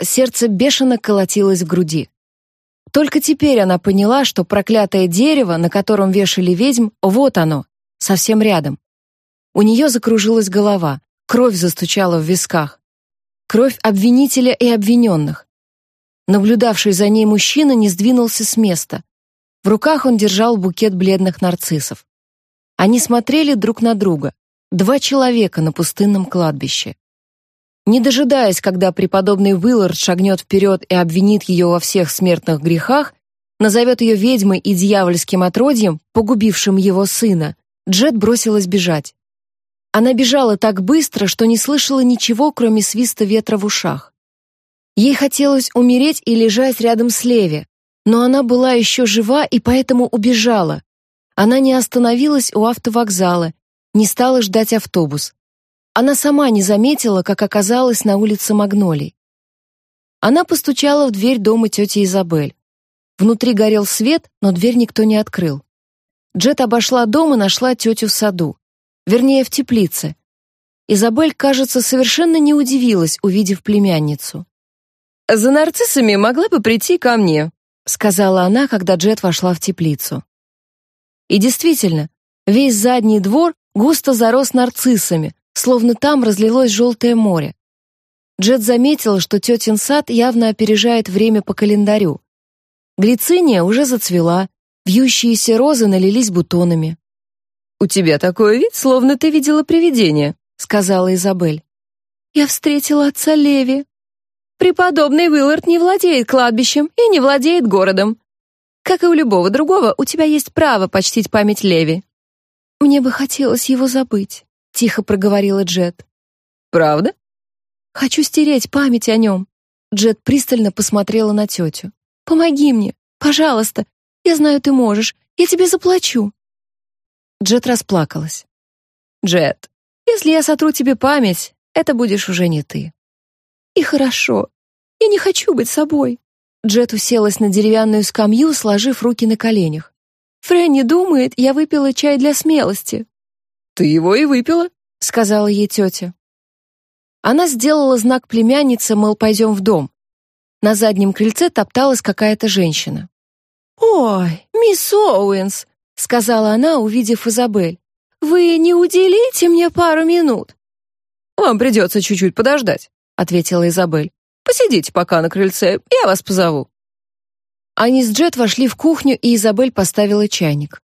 [SPEAKER 1] Сердце бешено колотилось в груди. Только теперь она поняла, что проклятое дерево, на котором вешали ведьм, вот оно, совсем рядом. У нее закружилась голова, кровь застучала в висках. Кровь обвинителя и обвиненных. Наблюдавший за ней мужчина не сдвинулся с места. В руках он держал букет бледных нарциссов. Они смотрели друг на друга. Два человека на пустынном кладбище. Не дожидаясь, когда преподобный Уиллард шагнет вперед и обвинит ее во всех смертных грехах, назовет ее ведьмой и дьявольским отродьем, погубившим его сына, Джет бросилась бежать. Она бежала так быстро, что не слышала ничего, кроме свиста ветра в ушах. Ей хотелось умереть и лежать рядом с Леви, но она была еще жива и поэтому убежала. Она не остановилась у автовокзала, не стала ждать автобус. Она сама не заметила, как оказалась на улице Магнолий. Она постучала в дверь дома тети Изабель. Внутри горел свет, но дверь никто не открыл. Джет обошла дом и нашла тетю в саду. Вернее, в теплице. Изабель, кажется, совершенно не удивилась, увидев племянницу.
[SPEAKER 2] «За нарциссами могла бы прийти ко мне», сказала она, когда Джет вошла в теплицу. И действительно, весь задний двор густо зарос нарциссами, словно там разлилось желтое море. Джет заметила, что тетин сад явно опережает время по календарю. Глициния уже зацвела, вьющиеся розы налились бутонами.
[SPEAKER 1] «У тебя такой вид, словно ты видела привидение», — сказала Изабель.
[SPEAKER 2] «Я встретила отца Леви. Преподобный Уиллард не владеет кладбищем и не владеет городом. Как и у любого другого, у тебя есть право почтить память Леви». «Мне бы хотелось его забыть», — тихо проговорила Джет.
[SPEAKER 1] «Правда?»
[SPEAKER 2] «Хочу стереть память о нем». Джет пристально посмотрела на тетю. «Помоги мне, пожалуйста. Я знаю, ты можешь. Я тебе заплачу».
[SPEAKER 1] Джет расплакалась.
[SPEAKER 2] «Джет, если я сотру тебе память, это будешь уже не ты».
[SPEAKER 3] «И хорошо. Я не хочу быть собой».
[SPEAKER 2] Джет уселась на деревянную скамью, сложив руки на коленях.
[SPEAKER 3] «Фрэнни думает, я выпила чай для смелости».
[SPEAKER 1] «Ты его и выпила», — сказала ей тетя.
[SPEAKER 2] Она сделала знак племяннице, мол, пойдем в дом. На заднем крыльце топталась какая-то женщина.
[SPEAKER 3] «Ой, мисс Оуэнс», — сказала она, увидев Изабель, «вы не уделите мне пару минут?»
[SPEAKER 1] «Вам придется чуть-чуть подождать», — ответила Изабель. «Посидите пока на крыльце, я вас позову».
[SPEAKER 2] Они с Джет вошли в кухню, и Изабель поставила чайник.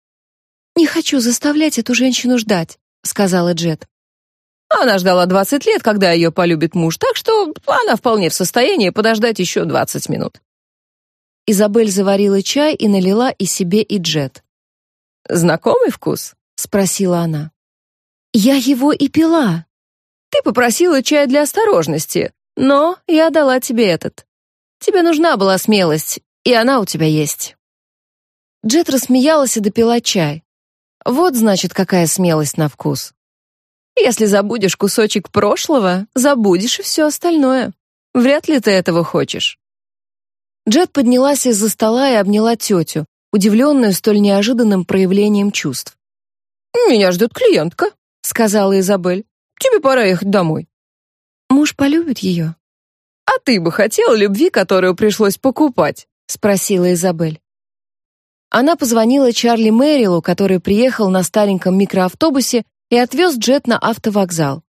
[SPEAKER 3] «Не хочу заставлять эту женщину ждать», — сказала Джет.
[SPEAKER 1] Она ждала 20 лет, когда ее полюбит муж, так что она вполне в состоянии подождать еще 20 минут.
[SPEAKER 2] Изабель заварила чай и налила и себе, и Джет.
[SPEAKER 1] «Знакомый вкус?» — спросила она.
[SPEAKER 3] «Я его и пила».
[SPEAKER 1] «Ты попросила чай для осторожности, но я дала тебе этот. Тебе нужна была смелость, и она у тебя есть».
[SPEAKER 2] Джет рассмеялась и допила чай. Вот, значит, какая смелость на вкус.
[SPEAKER 1] Если забудешь кусочек прошлого, забудешь и все остальное. Вряд ли ты этого хочешь.
[SPEAKER 2] Джет поднялась из-за стола и обняла тетю, удивленную столь неожиданным проявлением чувств.
[SPEAKER 1] «Меня ждет клиентка», — сказала Изабель. «Тебе пора ехать домой».
[SPEAKER 3] «Муж полюбит ее?»
[SPEAKER 1] «А ты бы хотел любви, которую пришлось покупать?» — спросила Изабель.
[SPEAKER 2] Она позвонила Чарли Мэрилу, который приехал на стареньком микроавтобусе и отвез Джет на автовокзал.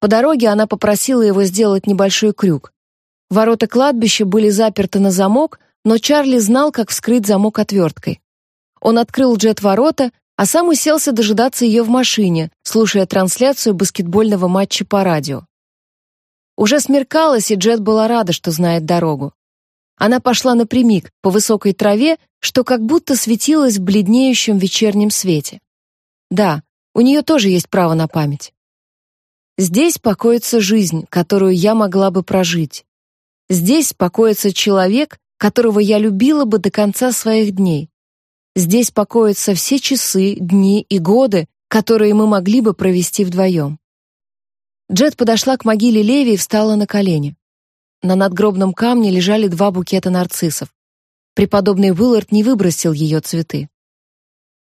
[SPEAKER 2] По дороге она попросила его сделать небольшой крюк. Ворота кладбища были заперты на замок, но Чарли знал, как вскрыть замок отверткой. Он открыл Джет ворота, а сам уселся дожидаться ее в машине, слушая трансляцию баскетбольного матча по радио. Уже смеркалось, и Джет была рада, что знает дорогу. Она пошла напрямик, по высокой траве, что как будто светилось в бледнеющем вечернем свете. Да, у нее тоже есть право на память. Здесь покоится жизнь, которую я могла бы прожить. Здесь покоится человек, которого я любила бы до конца своих дней. Здесь покоятся все часы, дни и годы, которые мы могли бы провести вдвоем. Джет подошла к могиле Леви и встала на колени. На надгробном камне лежали два букета нарциссов. Преподобный Уиллард не выбросил ее цветы.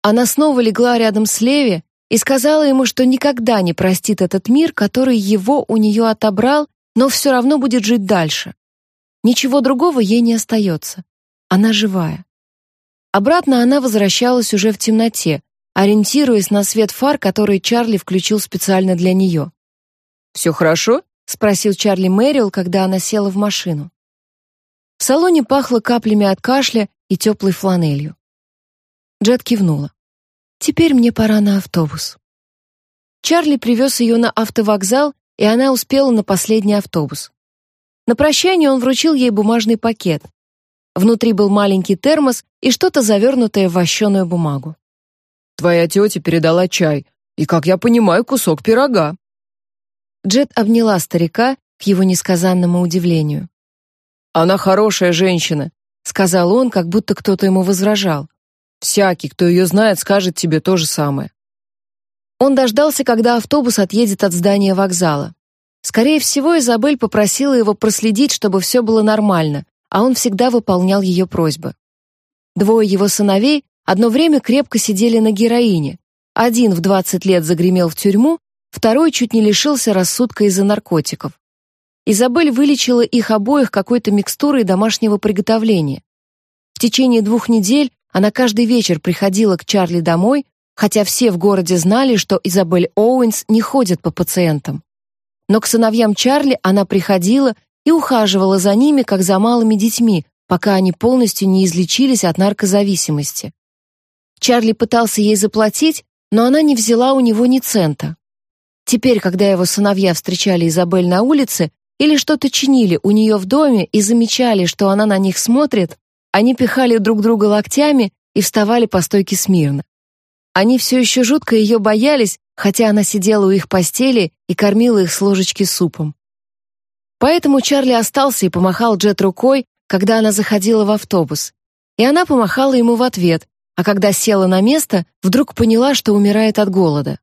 [SPEAKER 2] Она снова легла рядом с Леви и сказала ему, что никогда не простит этот мир, который его у нее отобрал, но все равно будет жить дальше. Ничего другого ей не остается. Она живая. Обратно она возвращалась уже в темноте, ориентируясь на свет фар, который Чарли включил специально для нее.
[SPEAKER 1] «Все хорошо?»
[SPEAKER 2] спросил Чарли Мэрил, когда она села в машину. В салоне пахло каплями от кашля и теплой фланелью. Джет кивнула.
[SPEAKER 3] Теперь мне пора на автобус».
[SPEAKER 1] Чарли привез ее на автовокзал, и она успела на последний автобус. На прощание он вручил ей бумажный пакет. Внутри был маленький термос и что-то завернутое в вощеную бумагу.
[SPEAKER 2] «Твоя тетя передала чай, и, как я понимаю, кусок пирога».
[SPEAKER 1] Джет обняла старика к его несказанному удивлению.
[SPEAKER 2] «Она хорошая женщина», — сказал он, как будто кто-то ему возражал. «Всякий, кто ее знает, скажет тебе то же самое».
[SPEAKER 1] Он дождался, когда автобус отъедет от здания вокзала. Скорее всего, Изабель попросила его проследить, чтобы все было нормально, а он всегда выполнял ее просьбы. Двое его сыновей одно время крепко сидели на героине. Один в 20 лет загремел в тюрьму, второй чуть не лишился рассудка из-за наркотиков. Изабель вылечила их обоих какой-то микстурой домашнего приготовления. В течение двух недель она каждый вечер приходила к Чарли домой, хотя все в городе знали, что Изабель Оуэнс не ходит по пациентам. Но к сыновьям Чарли она приходила и ухаживала за ними, как за малыми детьми, пока они полностью не излечились от наркозависимости. Чарли пытался ей заплатить, но она не взяла у него ни цента. Теперь, когда его сыновья встречали Изабель на улице или что-то чинили у нее в доме и замечали, что она на них смотрит, они пихали друг друга локтями и вставали по стойке смирно. Они все еще жутко ее боялись, хотя она сидела у их постели и кормила их с ложечки супом. Поэтому Чарли остался и помахал Джет рукой, когда она заходила в автобус. И она помахала ему в ответ, а когда села на место, вдруг поняла, что умирает от голода.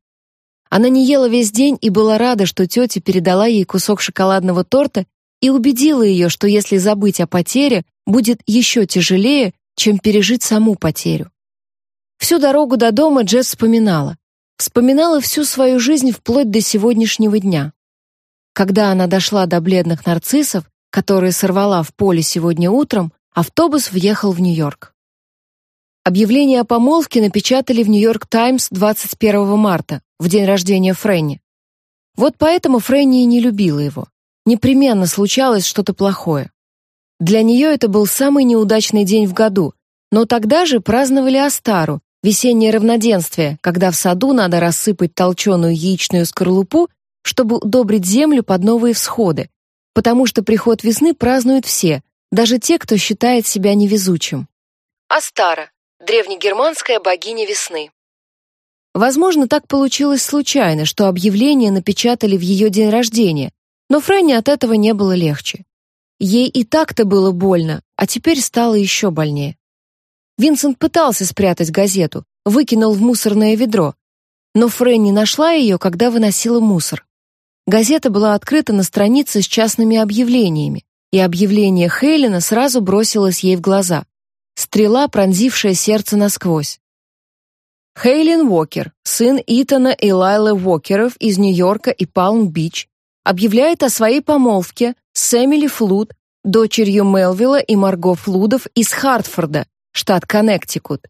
[SPEAKER 1] Она не ела весь день и была рада, что тетя передала ей кусок шоколадного торта и убедила ее, что если забыть о потере, будет еще тяжелее, чем пережить саму потерю. Всю дорогу до дома Джесс вспоминала. Вспоминала всю свою жизнь вплоть до сегодняшнего дня. Когда она дошла до бледных нарциссов, которые сорвала в поле сегодня утром, автобус въехал в Нью-Йорк. Объявление о помолвке напечатали в Нью-Йорк Таймс 21 марта, в день рождения Фрэнни. Вот поэтому Фрэнни и не любила его. Непременно случалось что-то плохое. Для нее это был самый неудачный день в году, но тогда же праздновали Астару, Весеннее равноденствие, когда в саду надо рассыпать толченую яичную скорлупу, чтобы удобрить землю под новые всходы, потому что приход весны празднуют все, даже те, кто считает себя невезучим. Астара древнегерманская богиня весны. Возможно, так получилось случайно, что объявление напечатали в ее день рождения, но Фрэнни от этого не было легче. Ей и так-то было больно, а теперь стало еще больнее. Винсент пытался спрятать газету, выкинул в мусорное ведро. Но Фрэнни нашла ее, когда выносила мусор. Газета была открыта на странице с частными объявлениями, и объявление Хейлина сразу бросилось ей в глаза. Стрела, пронзившая сердце насквозь. Хейлин Уокер, сын Итана и Лайлы Уокеров из Нью-Йорка и Палм-Бич, объявляет о своей помолвке с Эмили Флуд, дочерью Мелвилла и Марго Флудов из Хартфорда, штат Коннектикут.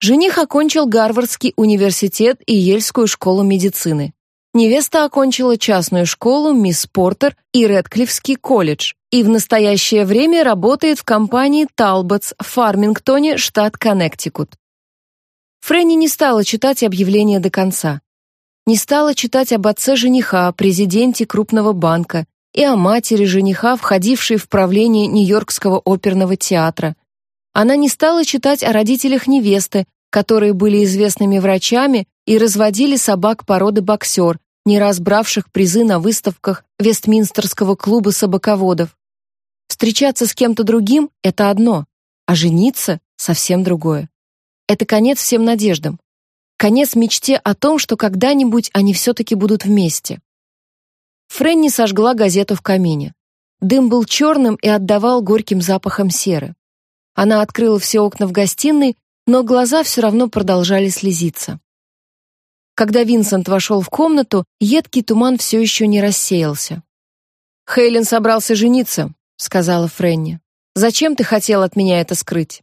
[SPEAKER 1] Жених окончил Гарвардский университет и Ельскую школу медицины. Невеста окончила частную школу Мисс Портер и Редклифский колледж и в настоящее время работает в компании Talbots в Фармингтоне, штат Коннектикут. Фрэнни не стала читать объявление до конца. Не стала читать об отце жениха, президенте крупного банка и о матери жениха, входившей в правление Нью-Йоркского оперного театра, она не стала читать о родителях невесты, которые были известными врачами и разводили собак породы боксер, не раз бравших призы на выставках Вестминстерского клуба собаководов. Встречаться с кем-то другим — это одно, а жениться — совсем другое. Это конец всем надеждам. Конец мечте о том, что когда-нибудь они все-таки будут вместе. Фрэнни сожгла газету в камине. Дым был черным и отдавал горьким запахом серы. Она открыла все окна в гостиной, но глаза все равно продолжали слезиться. Когда Винсент вошел в комнату, едкий туман все еще не рассеялся. «Хейлен собрался жениться», — сказала Фрэнни. «Зачем ты хотел от меня это скрыть?»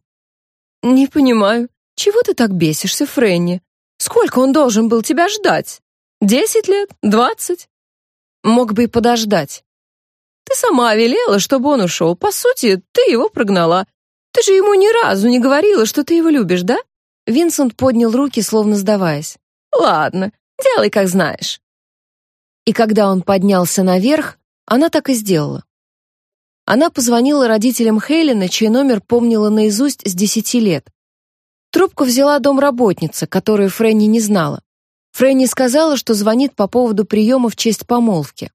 [SPEAKER 1] «Не понимаю. Чего ты так бесишься, Фрэнни? Сколько он должен был тебя ждать? Десять лет? Двадцать?» «Мог бы и подождать». «Ты сама велела, чтобы он ушел. По сути, ты его прогнала. Ты же ему ни разу не говорила, что ты его любишь, да? Винсент поднял руки, словно сдаваясь.
[SPEAKER 2] «Ладно, делай, как знаешь».
[SPEAKER 1] И когда он поднялся наверх, она так и сделала. Она позвонила родителям Хейлина, чей номер помнила наизусть с десяти лет. Трубку взяла домработница, которую Фрэнни не знала. Фрэнни сказала, что звонит по поводу приема в честь помолвки.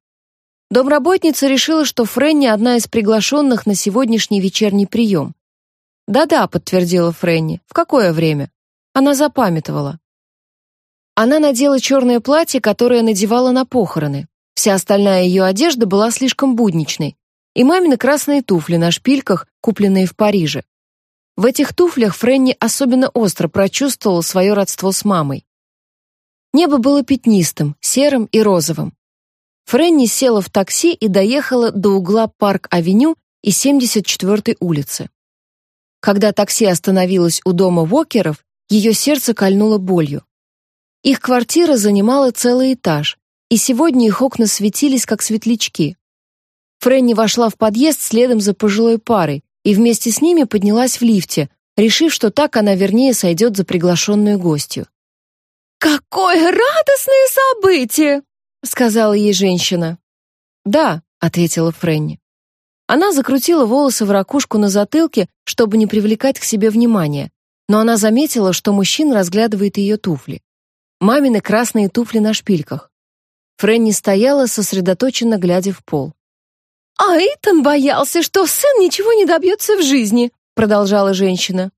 [SPEAKER 1] Домработница решила, что Фрэнни одна из приглашенных на сегодняшний вечерний прием. «Да-да», — подтвердила Фрэнни. «В какое время?» Она запамятовала. Она надела черное платье, которое надевала на похороны. Вся остальная ее одежда была слишком будничной. И мамины красные туфли на шпильках, купленные в Париже. В этих туфлях Фрэнни особенно остро прочувствовала свое родство с мамой. Небо было пятнистым, серым и розовым. Фрэнни села в такси и доехала до угла Парк-авеню и 74-й улицы. Когда такси остановилось у дома Вокеров, ее сердце кольнуло болью. Их квартира занимала целый этаж, и сегодня их окна светились, как светлячки. Фрэнни вошла в подъезд следом за пожилой парой и вместе с ними поднялась в лифте, решив, что так она вернее сойдет за приглашенную гостью.
[SPEAKER 3] «Какое радостное событие!» — сказала ей женщина.
[SPEAKER 1] «Да», — ответила Фрэнни. Она закрутила волосы в ракушку на затылке, чтобы не привлекать к себе внимания, но она заметила, что мужчина разглядывает ее туфли. Мамины красные туфли на шпильках. Фрэнни стояла, сосредоточенно глядя в пол.
[SPEAKER 3] «А Итан боялся, что сын ничего не добьется в жизни», продолжала женщина.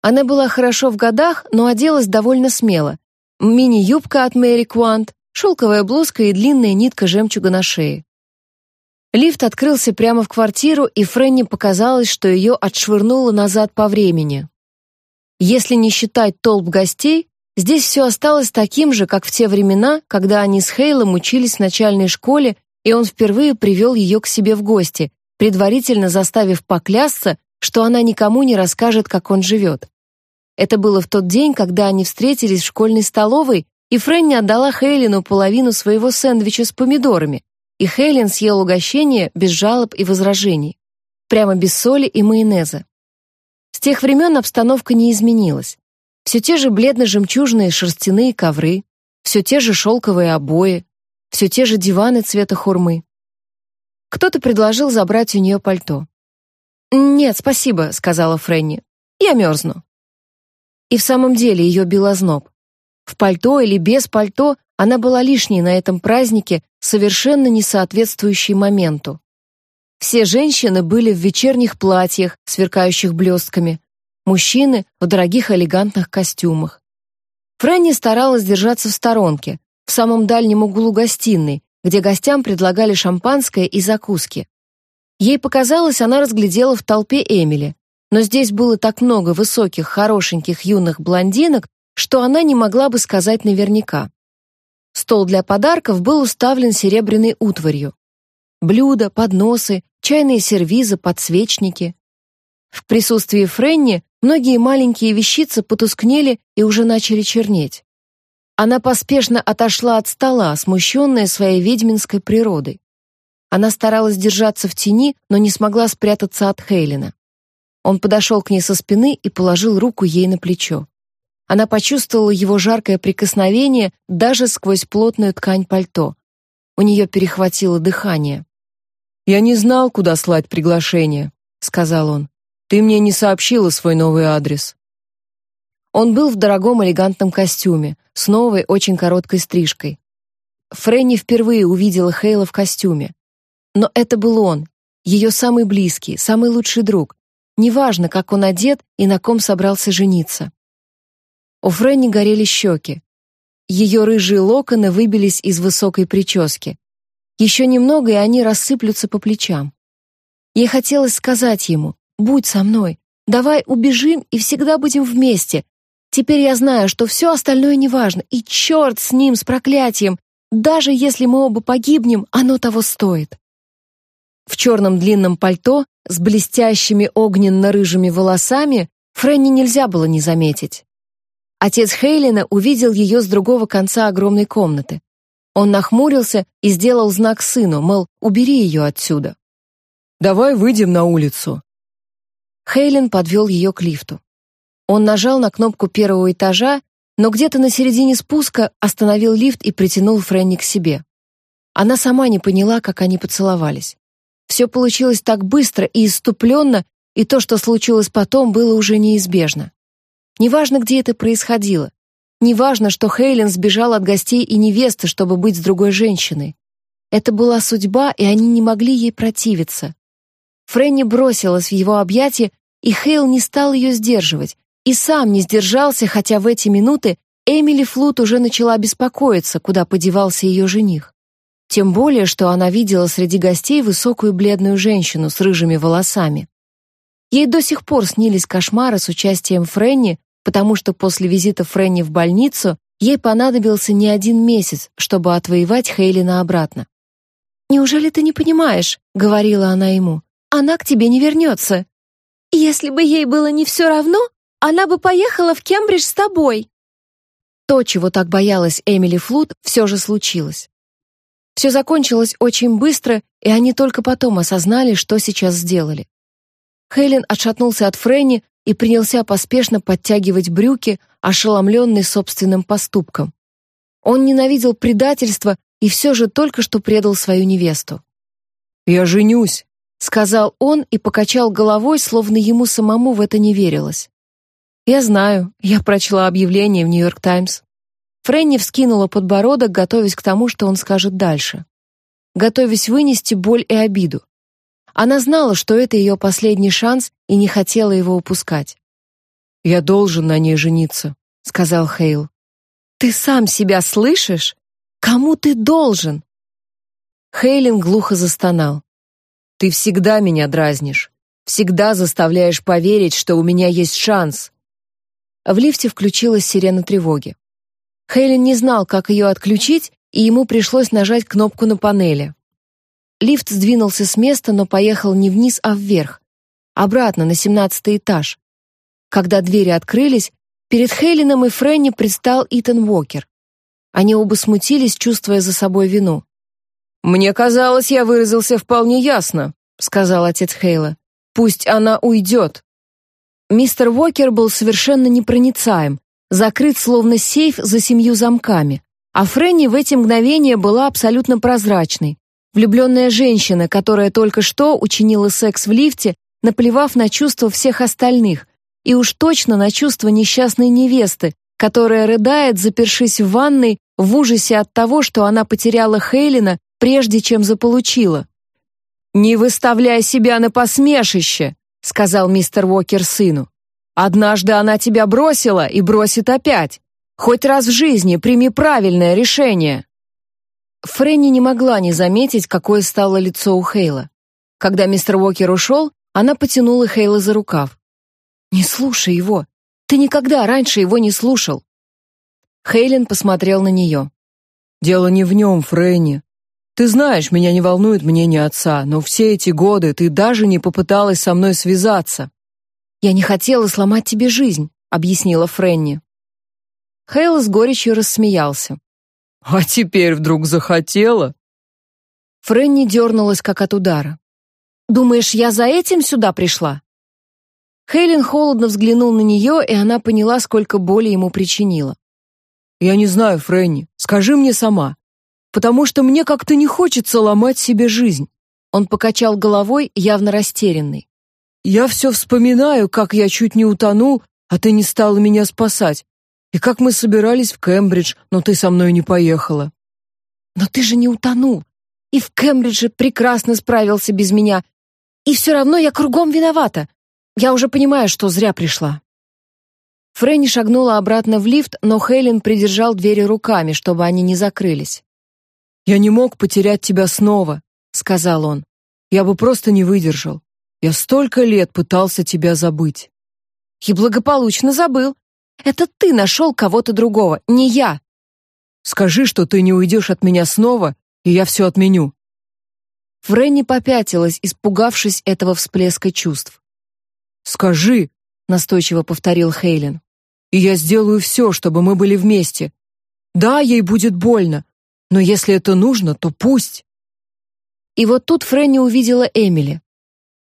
[SPEAKER 1] Она была хорошо в годах, но оделась довольно смело. Мини-юбка от Мэри Куант, шелковая блузка и длинная нитка жемчуга на шее. Лифт открылся прямо в квартиру, и Фрэнни показалось, что ее отшвырнуло назад по времени. Если не считать толп гостей, здесь все осталось таким же, как в те времена, когда они с Хейлом учились в начальной школе и он впервые привел ее к себе в гости, предварительно заставив поклясться, что она никому не расскажет, как он живет. Это было в тот день, когда они встретились в школьной столовой, и Фрэнни отдала Хейлину половину своего сэндвича с помидорами, и Хейлин съел угощение без жалоб и возражений, прямо без соли и майонеза. С тех времен обстановка не изменилась. Все те же бледно-жемчужные шерстяные ковры, все те же шелковые обои, все те же диваны цвета хурмы. Кто-то предложил забрать у нее пальто. «Нет, спасибо», — сказала Фрэнни. «Я мерзну». И в самом деле ее бил озноб. В пальто или без пальто она была лишней на этом празднике, совершенно не соответствующей моменту. Все женщины были в вечерних платьях, сверкающих блестками, мужчины в дорогих элегантных костюмах. Фрэнни старалась держаться в сторонке, в самом дальнем углу гостиной, где гостям предлагали шампанское и закуски. Ей показалось, она разглядела в толпе Эмили, но здесь было так много высоких, хорошеньких юных блондинок, что она не могла бы сказать наверняка. Стол для подарков был уставлен серебряной утварью. Блюда, подносы, чайные сервизы, подсвечники. В присутствии Френни многие маленькие вещицы потускнели и уже начали чернеть. Она поспешно отошла от стола, смущенная своей ведьминской природой. Она старалась держаться в тени, но не смогла спрятаться от Хейлина. Он подошел к ней со спины и положил руку ей на плечо. Она почувствовала его жаркое прикосновение даже сквозь плотную ткань пальто. У нее перехватило дыхание.
[SPEAKER 4] «Я не знал, куда слать приглашение», — сказал он. «Ты мне не сообщила свой новый адрес».
[SPEAKER 1] Он был в дорогом элегантном костюме, с новой, очень короткой стрижкой. Фрэнни впервые увидела Хейла в костюме. Но это был он, ее самый близкий, самый лучший друг. Неважно, как он одет и на ком собрался жениться. У Фрэнни горели щеки. Ее рыжие локоны выбились из высокой прически. Еще немного, и они рассыплются по плечам. Ей хотелось сказать ему «Будь со мной, давай убежим и всегда будем вместе, Теперь я знаю, что все остальное неважно, и черт с ним, с проклятием. Даже если мы оба погибнем, оно того стоит. В черном длинном пальто с блестящими огненно-рыжими волосами Фрэнни нельзя было не заметить. Отец Хейлина увидел ее с другого конца огромной комнаты. Он нахмурился и сделал знак сыну, мол, убери ее отсюда.
[SPEAKER 4] «Давай выйдем на улицу».
[SPEAKER 1] Хейлин подвел ее к лифту. Он нажал на кнопку первого этажа, но где-то на середине спуска остановил лифт и притянул Фрэнни к себе. Она сама не поняла, как они поцеловались. Все получилось так быстро и иступленно, и то, что случилось потом, было уже неизбежно. Неважно, где это происходило. Неважно, что Хейлен сбежал от гостей и невесты, чтобы быть с другой женщиной. Это была судьба, и они не могли ей противиться. Фрэнни бросилась в его объятия, и Хейл не стал ее сдерживать, и сам не сдержался, хотя в эти минуты Эмили Флут уже начала беспокоиться, куда подевался ее жених. Тем более, что она видела среди гостей высокую бледную женщину с рыжими волосами. Ей до сих пор снились кошмары с участием Фрэнни, потому что после визита Фрэнни в больницу ей понадобился не один месяц, чтобы отвоевать Хейлина обратно. «Неужели ты не понимаешь?» — говорила она ему. «Она к тебе не вернется». «Если бы ей было не все равно, она бы поехала в Кембридж с тобой». То, чего так боялась Эмили Флут, все же случилось. Все закончилось очень быстро, и они только потом осознали, что сейчас сделали. Хелен отшатнулся от Фрэнни и принялся поспешно подтягивать брюки, ошеломленный собственным поступком. Он ненавидел предательство и все же только что предал свою невесту.
[SPEAKER 4] «Я женюсь», —
[SPEAKER 1] сказал он и покачал головой, словно ему самому в это не верилось. «Я знаю, я прочла объявление в Нью-Йорк Таймс». Фрэнни вскинула подбородок, готовясь к тому, что он скажет дальше. Готовясь вынести боль и обиду. Она знала, что это ее последний шанс и не хотела его упускать.
[SPEAKER 4] «Я должен на ней жениться», — сказал Хейл.
[SPEAKER 1] «Ты сам себя слышишь? Кому ты должен?» Хейлин глухо застонал.
[SPEAKER 4] «Ты всегда меня дразнишь. Всегда заставляешь поверить, что у меня есть шанс».
[SPEAKER 1] В лифте включилась сирена тревоги. Хейлин не знал, как ее отключить, и ему пришлось нажать кнопку на панели. Лифт сдвинулся с места, но поехал не вниз, а вверх, обратно на семнадцатый этаж. Когда двери открылись, перед Хейлином и Фрэнни предстал Итан Уокер. Они оба смутились, чувствуя за собой вину.
[SPEAKER 4] «Мне казалось, я выразился вполне ясно», — сказал отец Хейла. «Пусть она уйдет».
[SPEAKER 1] Мистер Уокер был совершенно непроницаем, закрыт словно сейф за семью замками, а Фрэнни в эти мгновения была абсолютно прозрачной, Влюбленная женщина, которая только что учинила секс в лифте, наплевав на чувства всех остальных, и уж точно на чувства несчастной невесты, которая рыдает, запершись в ванной, в ужасе от того, что она потеряла Хейлина, прежде чем заполучила.
[SPEAKER 4] «Не выставляй себя на посмешище», — сказал мистер Уокер сыну. «Однажды она тебя бросила и бросит опять. Хоть раз в жизни прими правильное решение».
[SPEAKER 1] Фрэнни не могла не заметить, какое стало лицо у Хейла. Когда мистер Уокер ушел, она потянула Хейла за рукав. «Не слушай его. Ты никогда раньше его не слушал». Хейлен посмотрел на нее.
[SPEAKER 4] «Дело не в нем, Фрэнни. Ты знаешь, меня не волнует мнение отца, но все эти годы ты даже не попыталась со мной связаться».
[SPEAKER 1] «Я не хотела сломать тебе жизнь», — объяснила Фрэнни. Хейл с горечью рассмеялся.
[SPEAKER 4] А теперь вдруг захотела?
[SPEAKER 1] Фрэнни дернулась, как от удара. «Думаешь, я за этим сюда пришла?» Хейлин холодно взглянул на нее, и она поняла, сколько боли ему причинила.
[SPEAKER 4] «Я не знаю, Фрэнни, скажи мне сама. Потому что мне как-то не хочется ломать себе жизнь».
[SPEAKER 1] Он покачал головой, явно растерянный.
[SPEAKER 4] «Я все вспоминаю, как я чуть не утонул, а ты не стала меня спасать. И как мы собирались в Кембридж, но ты со мной не поехала.
[SPEAKER 1] Но ты же не утонул. И в Кембридже прекрасно справился без меня. И все равно я кругом виновата. Я уже понимаю, что зря пришла. Фрэнни шагнула обратно в лифт, но Хейлен придержал двери руками, чтобы они не закрылись.
[SPEAKER 4] «Я не мог потерять тебя снова», — сказал он. «Я бы просто не выдержал. Я столько лет пытался тебя забыть».
[SPEAKER 1] «И благополучно забыл. Это ты нашел кого-то другого, не я.
[SPEAKER 4] Скажи, что ты не уйдешь от меня снова, и я все отменю.
[SPEAKER 1] Фрэнни попятилась, испугавшись этого всплеска чувств.
[SPEAKER 4] Скажи,
[SPEAKER 1] настойчиво повторил Хейлен.
[SPEAKER 4] И я сделаю все, чтобы мы были вместе. Да, ей будет больно, но если это нужно, то пусть.
[SPEAKER 1] И вот тут Фрэнни увидела Эмили.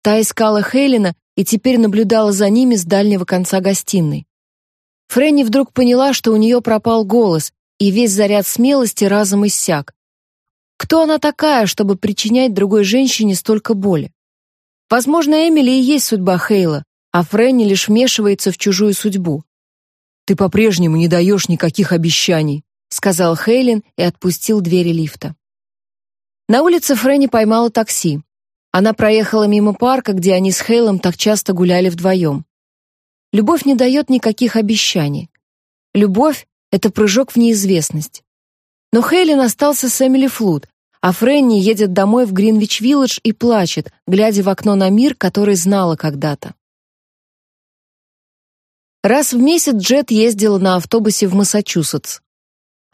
[SPEAKER 1] Та искала Хейлена и теперь наблюдала за ними с дальнего конца гостиной. Фрэнни вдруг поняла, что у нее пропал голос, и весь заряд смелости разом иссяк. Кто она такая, чтобы причинять другой женщине столько боли? Возможно, Эмили и есть судьба Хейла, а Фрэнни лишь вмешивается в чужую судьбу.
[SPEAKER 2] «Ты по-прежнему не даешь никаких обещаний»,
[SPEAKER 1] сказал Хейлин и отпустил двери лифта. На улице Фрэнни поймала такси. Она проехала мимо парка, где они с Хейлом так часто гуляли вдвоем. Любовь не дает никаких обещаний. Любовь — это прыжок в неизвестность. Но Хейлин остался с Эмили Флуд, а Фрэнни едет домой в Гринвич-Виллидж и плачет, глядя в окно на мир, который знала когда-то. Раз в месяц Джет ездила на автобусе в Массачусетс.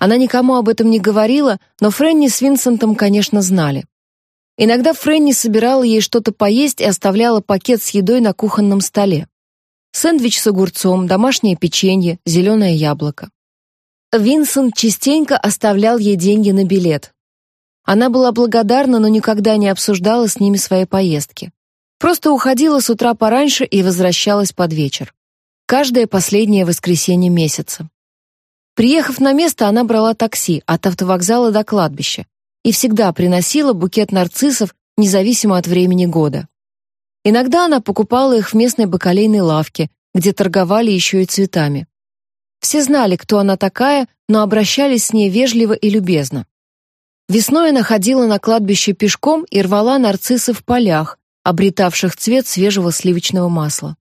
[SPEAKER 1] Она никому об этом не говорила, но Фрэнни с Винсентом, конечно, знали. Иногда Фрэнни собирала ей что-то поесть и оставляла пакет с едой на кухонном столе. Сэндвич с огурцом, домашнее печенье, зеленое яблоко. Винсент частенько оставлял ей деньги на билет. Она была благодарна, но никогда не обсуждала с ними свои поездки. Просто уходила с утра пораньше и возвращалась под вечер. Каждое последнее воскресенье месяца. Приехав на место, она брала такси от автовокзала до кладбища и всегда приносила букет нарциссов, независимо от времени года. Иногда она покупала их в местной бакалейной лавке, где торговали еще и цветами. Все знали, кто она такая, но обращались с ней вежливо и любезно. Весной она ходила на кладбище пешком и рвала нарциссы в полях, обретавших цвет свежего сливочного масла.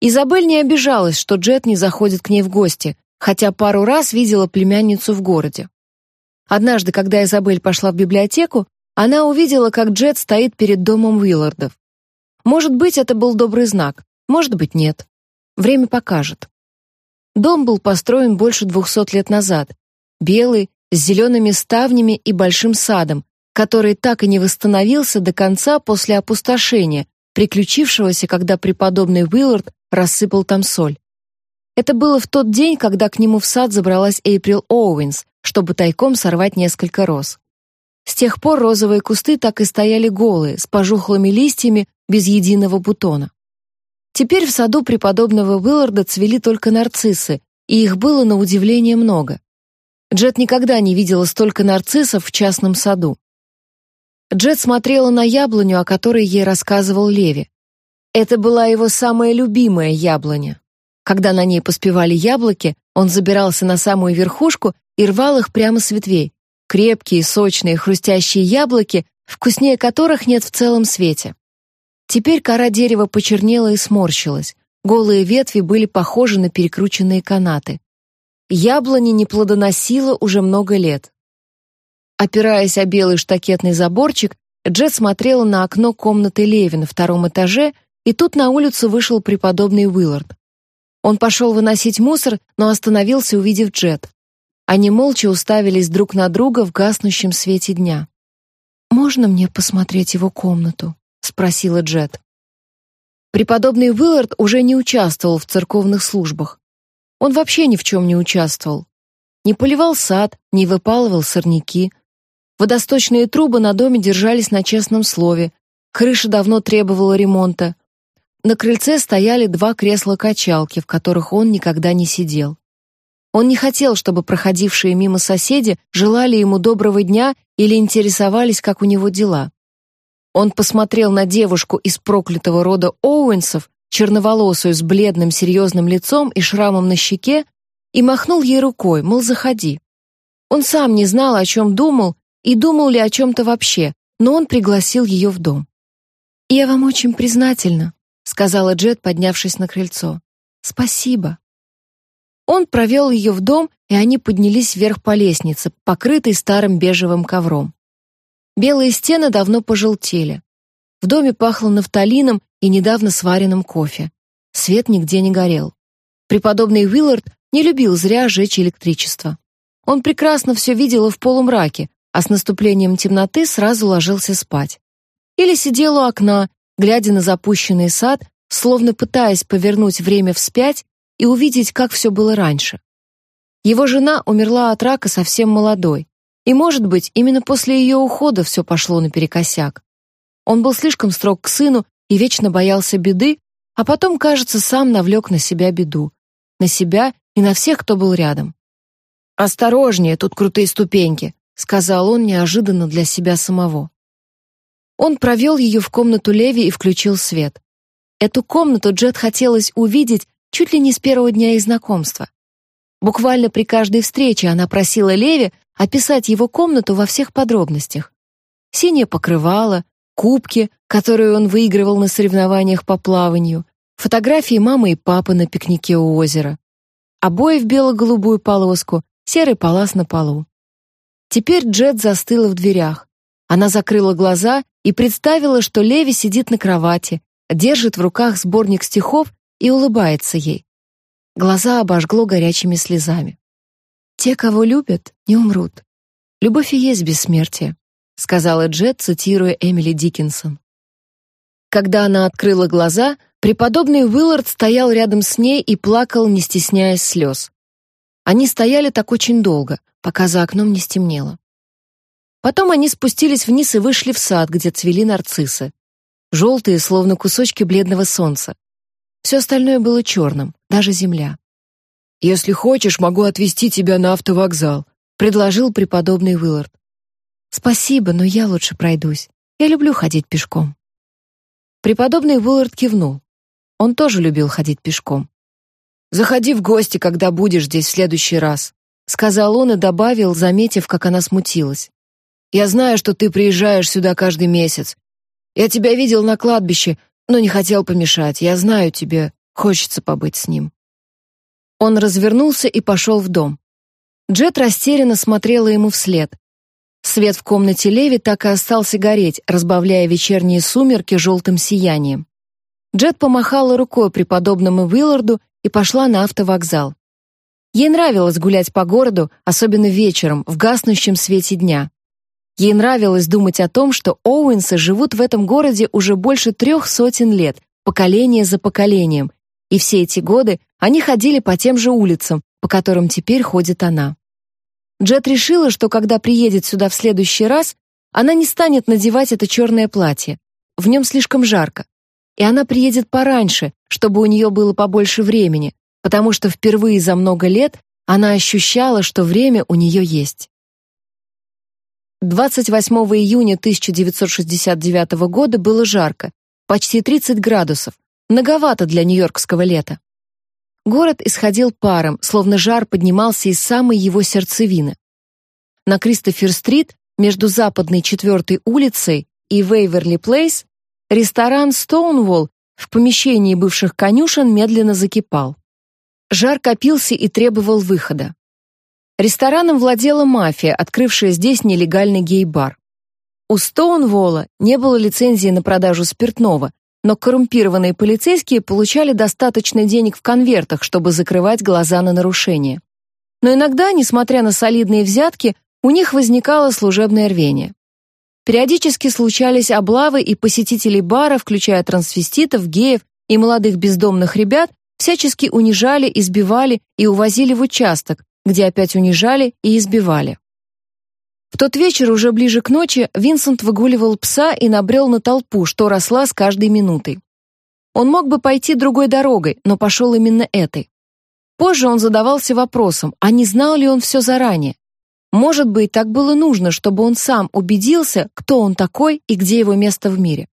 [SPEAKER 1] Изабель не обижалась, что Джет не заходит к ней в гости, хотя пару раз видела племянницу в городе. Однажды, когда Изабель пошла в библиотеку, она увидела, как Джет стоит перед домом Уиллардов. Может быть, это был добрый знак, может быть, нет. Время покажет. Дом был построен больше двухсот лет назад. Белый, с зелеными ставнями и большим садом, который так и не восстановился до конца после опустошения, приключившегося, когда преподобный Уиллард рассыпал там соль. Это было в тот день, когда к нему в сад забралась Эйприл Оуэнс, чтобы тайком сорвать несколько роз. С тех пор розовые кусты так и стояли голые, с пожухлыми листьями, без единого бутона. Теперь в саду преподобного Уилларда цвели только нарциссы, и их было на удивление много. Джет никогда не видела столько нарциссов в частном саду. Джет смотрела на яблоню, о которой ей рассказывал Леви. Это была его самая любимая яблоня. Когда на ней поспевали яблоки, он забирался на самую верхушку и рвал их прямо с ветвей. Крепкие, сочные, хрустящие яблоки, вкуснее которых нет в целом свете. Теперь кора дерева почернела и сморщилась. Голые ветви были похожи на перекрученные канаты. Яблони не плодоносила уже много лет. Опираясь о белый штакетный заборчик, Джет смотрела на окно комнаты Леви на втором этаже, и тут на улицу вышел преподобный Уиллард. Он пошел выносить мусор, но остановился, увидев Джет. Они молча уставились друг на друга в гаснущем свете дня. «Можно мне посмотреть его комнату?» спросила Джет. Преподобный Уиллард уже не участвовал в церковных службах. Он вообще ни в чем не участвовал. Не поливал сад, не выпалывал сорняки. Водосточные трубы на доме держались на честном слове. Крыша давно требовала ремонта. На крыльце стояли два кресла-качалки, в которых он никогда не сидел. Он не хотел, чтобы проходившие мимо соседи желали ему доброго дня или интересовались, как у него дела. Он посмотрел на девушку из проклятого рода Оуэнсов, черноволосую с бледным серьезным лицом и шрамом на щеке, и махнул ей рукой, мол, заходи. Он сам не знал, о чем думал, и думал ли о чем-то вообще, но он пригласил ее в дом. «Я вам очень признательна», — сказала Джет, поднявшись на крыльцо. «Спасибо». Он провел ее в дом, и они поднялись вверх по лестнице, покрытой старым бежевым ковром. Белые стены давно пожелтели. В доме пахло нафталином и недавно сваренным кофе. Свет нигде не горел. Преподобный Уиллард не любил зря жечь электричество. Он прекрасно все видел в полумраке, а с наступлением темноты сразу ложился спать. Или сидел у окна, глядя на запущенный сад, словно пытаясь повернуть время вспять и увидеть, как все было раньше. Его жена умерла от рака совсем молодой, и, может быть, именно после ее ухода все пошло наперекосяк. Он был слишком строг к сыну и вечно боялся беды, а потом, кажется, сам навлек на себя беду. на себя и на всех, кто был рядом. «Осторожнее, тут крутые ступеньки», — сказал он неожиданно для себя самого. Он провел ее в комнату Леви и включил свет. Эту комнату Джет хотелось увидеть чуть ли не с первого дня их знакомства. Буквально при каждой встрече она просила Леви описать его комнату во всех подробностях. Синее покрывало, кубки, которые он выигрывал на соревнованиях по плаванию, фотографии мамы и папы на пикнике у озера, обои в бело-голубую полоску, серый палас на полу. Теперь Джет застыла в дверях. Она закрыла глаза и представила, что Леви сидит на кровати, держит в руках сборник стихов и улыбается ей. Глаза обожгло горячими слезами. «Те, кого любят, не умрут. Любовь и есть бессмертие», сказала Джет, цитируя Эмили Диккенсон. Когда она открыла глаза, преподобный Уиллард стоял рядом с ней и плакал, не стесняясь слез. Они стояли так очень долго, пока за окном не стемнело. Потом они спустились вниз и вышли в сад, где цвели нарциссы. Желтые, словно кусочки бледного солнца. Все остальное было черным, даже земля.
[SPEAKER 2] «Если хочешь, могу отвезти тебя на автовокзал», — предложил преподобный Уиллард.
[SPEAKER 1] «Спасибо, но я лучше пройдусь. Я люблю ходить пешком». Преподобный Уиллард кивнул. Он тоже любил ходить пешком.
[SPEAKER 2] «Заходи в гости, когда будешь здесь в следующий раз», — сказал он и добавил, заметив, как она смутилась. «Я знаю, что ты приезжаешь сюда каждый месяц. Я тебя видел на кладбище, но не хотел помешать. Я знаю, тебе хочется побыть с ним».
[SPEAKER 1] Он развернулся и пошел в дом. Джет растерянно смотрела ему вслед. Свет в комнате Леви так и остался гореть, разбавляя вечерние сумерки желтым сиянием. Джет помахала рукой преподобному Уилларду и пошла на автовокзал. Ей нравилось гулять по городу, особенно вечером, в гаснущем свете дня. Ей нравилось думать о том, что Оуэнсы живут в этом городе уже больше трех сотен лет, поколение за поколением, и все эти годы они ходили по тем же улицам, по которым теперь ходит она. Джет решила, что когда приедет сюда в следующий раз, она не станет надевать это черное платье. В нем слишком жарко. И она приедет пораньше, чтобы у нее было побольше времени, потому что впервые за много лет она ощущала, что время у нее есть. 28 июня 1969 года было жарко, почти 30 градусов, многовато для нью-йоркского лета. Город исходил паром, словно жар поднимался из самой его сердцевины. На Кристофер-стрит, между Западной 4 улицей и Вейверли-плейс, ресторан Стоунволл в помещении бывших конюшен медленно закипал. Жар копился и требовал выхода. Рестораном владела мафия, открывшая здесь нелегальный гей-бар. У Стоунволла не было лицензии на продажу спиртного, но коррумпированные полицейские получали достаточно денег в конвертах, чтобы закрывать глаза на нарушения. Но иногда, несмотря на солидные взятки, у них возникало служебное рвение. Периодически случались облавы, и посетителей бара, включая трансвеститов, геев и молодых бездомных ребят, всячески унижали, избивали и увозили в участок, где опять унижали и избивали. В тот вечер, уже ближе к ночи, Винсент выгуливал пса и набрел на толпу, что росла с каждой минутой. Он мог бы пойти другой дорогой, но пошел именно этой. Позже он задавался вопросом, а не знал ли он все заранее? Может быть, так было нужно, чтобы он сам убедился, кто он такой и где его место в мире.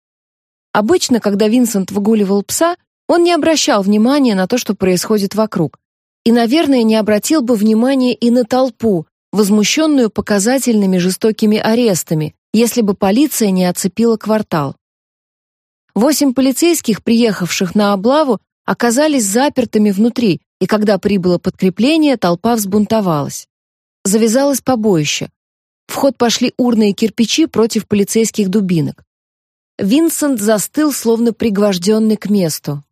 [SPEAKER 1] Обычно, когда Винсент выгуливал пса, он не обращал внимания на то, что происходит вокруг. И, наверное, не обратил бы внимания и на толпу, возмущенную показательными жестокими арестами, если бы полиция не оцепила квартал. Восемь полицейских, приехавших на облаву, оказались запертыми внутри, и когда прибыло подкрепление, толпа взбунтовалась. Завязалось побоище. В ход пошли урны и кирпичи против полицейских дубинок. Винсент застыл, словно пригвожденный к месту.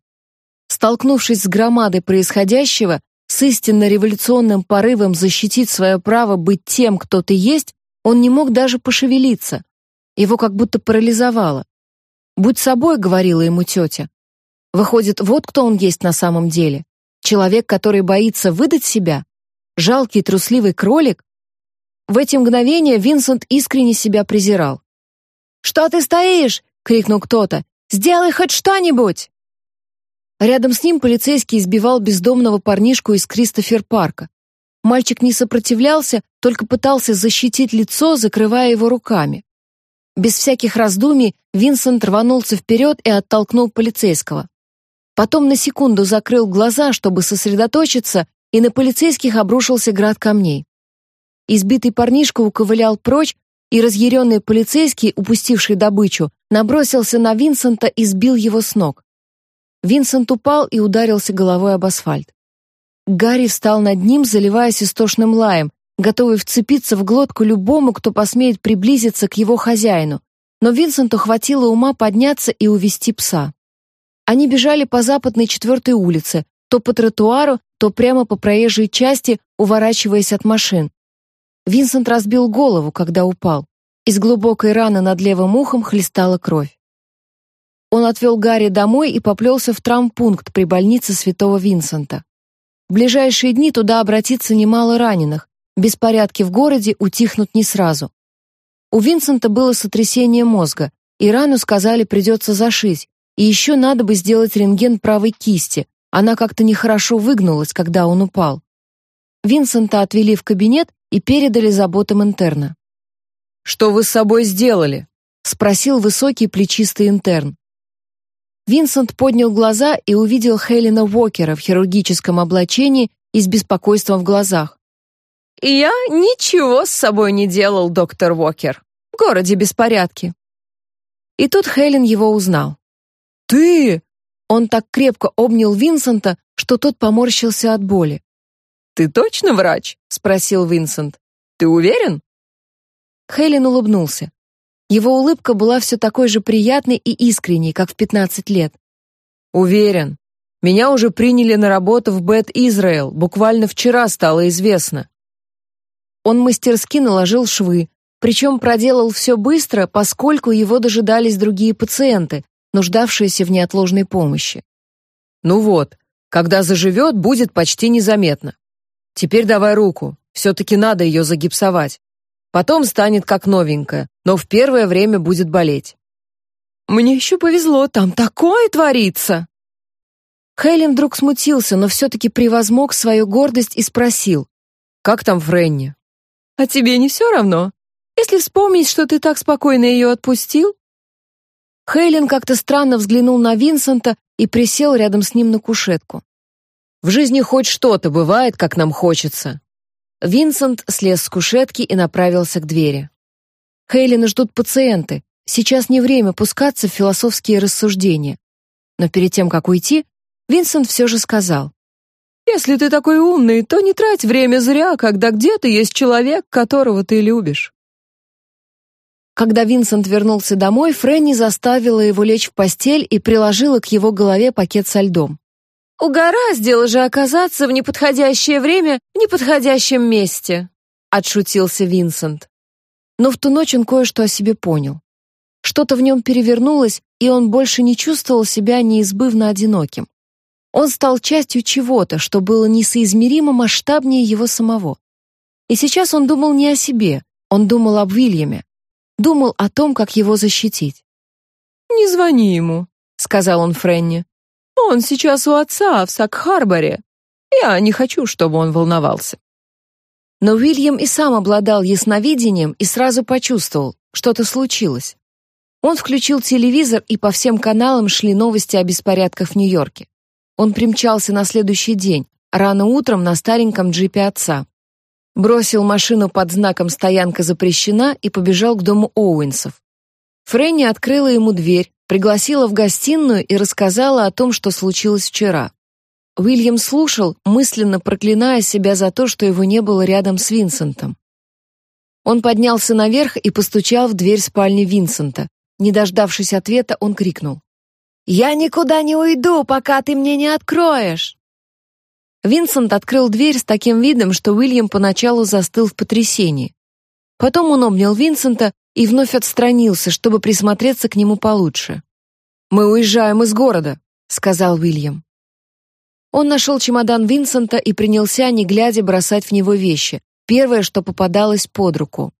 [SPEAKER 1] Столкнувшись с громадой происходящего, с истинно революционным порывом защитить свое право быть тем, кто ты есть, он не мог даже пошевелиться. Его как будто парализовало. «Будь собой», — говорила ему тетя. Выходит, вот кто он есть на самом деле. Человек, который боится выдать себя? Жалкий трусливый кролик? В эти мгновения Винсент искренне себя презирал. «Что ты стоишь?» — крикнул кто-то. «Сделай хоть что-нибудь!» Рядом с ним полицейский избивал бездомного парнишку из Кристофер-парка. Мальчик не сопротивлялся, только пытался защитить лицо, закрывая его руками. Без всяких раздумий Винсент рванулся вперед и оттолкнул полицейского. Потом на секунду закрыл глаза, чтобы сосредоточиться, и на полицейских обрушился град камней. Избитый парнишка уковылял прочь, и разъяренный полицейский, упустивший добычу, набросился на Винсента и сбил его с ног. Винсент упал и ударился головой об асфальт. Гарри встал над ним, заливаясь истошным лаем, готовый вцепиться в глотку любому, кто посмеет приблизиться к его хозяину. Но Винсенту хватило ума подняться и увести пса. Они бежали по западной четвертой улице, то по тротуару, то прямо по проезжей части, уворачиваясь от машин. Винсент разбил голову, когда упал. Из глубокой раны над левым ухом хлестала кровь. Он отвел Гарри домой и поплелся в травмпункт при больнице Святого Винсента. В ближайшие дни туда обратится немало раненых. Беспорядки в городе утихнут не сразу. У Винсента было сотрясение мозга, и рану сказали придется зашить, и еще надо бы сделать рентген правой кисти. Она как-то нехорошо выгнулась, когда он упал. Винсента отвели в кабинет и передали заботам интерна.
[SPEAKER 2] «Что вы с собой сделали?»
[SPEAKER 1] — спросил высокий плечистый интерн. Винсент поднял глаза и увидел Хелена Уокера в хирургическом облачении и с беспокойством в глазах.
[SPEAKER 3] «Я ничего с собой не делал, доктор Уокер. В городе беспорядки».
[SPEAKER 1] И тут Хелен его узнал.
[SPEAKER 2] «Ты!»
[SPEAKER 1] Он так крепко обнял Винсента, что тот поморщился от боли.
[SPEAKER 3] «Ты точно врач?» — спросил Винсент. «Ты уверен?»
[SPEAKER 1] Хелен улыбнулся. Его улыбка была все такой же приятной и искренней, как в 15 лет.
[SPEAKER 2] Уверен. Меня уже приняли на работу в Бет Израил, буквально вчера стало известно.
[SPEAKER 1] Он мастерски наложил швы, причем проделал все быстро, поскольку его дожидались другие пациенты, нуждавшиеся в неотложной помощи.
[SPEAKER 2] Ну вот, когда заживет, будет почти незаметно. Теперь давай руку, все-таки надо ее загипсовать. Потом станет как новенькая, но в первое время будет болеть.
[SPEAKER 3] Мне еще повезло, там такое творится.
[SPEAKER 1] Хейлен вдруг смутился, но все-таки превозмог свою гордость и спросил.
[SPEAKER 2] «Как там Френни?»
[SPEAKER 3] «А тебе не все равно? Если вспомнить, что ты так спокойно ее отпустил?»
[SPEAKER 1] Хейлен как-то странно взглянул на Винсента и присел рядом с ним на кушетку.
[SPEAKER 2] «В жизни хоть что-то бывает, как нам хочется.
[SPEAKER 1] Винсент слез с кушетки и направился к двери. Хейлина ждут пациенты. Сейчас не время пускаться в философские рассуждения. Но перед тем, как уйти, Винсент все же сказал.
[SPEAKER 3] «Если ты такой умный, то не трать время зря, когда где-то есть человек, которого ты любишь».
[SPEAKER 1] Когда Винсент вернулся домой, Фрэнни заставила его лечь в постель и приложила к его голове пакет со льдом.
[SPEAKER 3] «Угораздило же оказаться в неподходящее время в неподходящем месте», — отшутился Винсент.
[SPEAKER 1] Но в ту ночь он кое-что о себе понял. Что-то в нем перевернулось, и он больше не чувствовал себя неизбывно одиноким. Он стал частью чего-то, что было несоизмеримо масштабнее его самого. И сейчас он думал не о себе, он думал об Вильяме, думал о том, как его защитить.
[SPEAKER 3] «Не звони ему», — сказал он Френни. Он сейчас у отца в Сак-Харборе. Я не хочу, чтобы он волновался.
[SPEAKER 1] Но Уильям и сам обладал ясновидением и сразу почувствовал, что-то случилось. Он включил телевизор, и по всем каналам шли новости о беспорядках в Нью-Йорке. Он примчался на следующий день, рано утром на стареньком джипе отца. Бросил машину под знаком «Стоянка запрещена» и побежал к дому Оуэнсов. Фрэнни открыла ему дверь, пригласила в гостиную и рассказала о том, что случилось вчера. Уильям слушал, мысленно проклиная себя за то, что его не было рядом с Винсентом. Он поднялся наверх и постучал в дверь спальни Винсента. Не дождавшись ответа, он крикнул: "Я никуда не уйду, пока ты мне не откроешь". Винсент открыл дверь с таким видом, что Уильям поначалу застыл в потрясении. Потом он обнял Винсента и вновь отстранился, чтобы присмотреться к нему получше. «Мы уезжаем из города», — сказал Уильям. Он нашел чемодан Винсента и принялся, не глядя, бросать в него вещи. Первое, что попадалось под руку.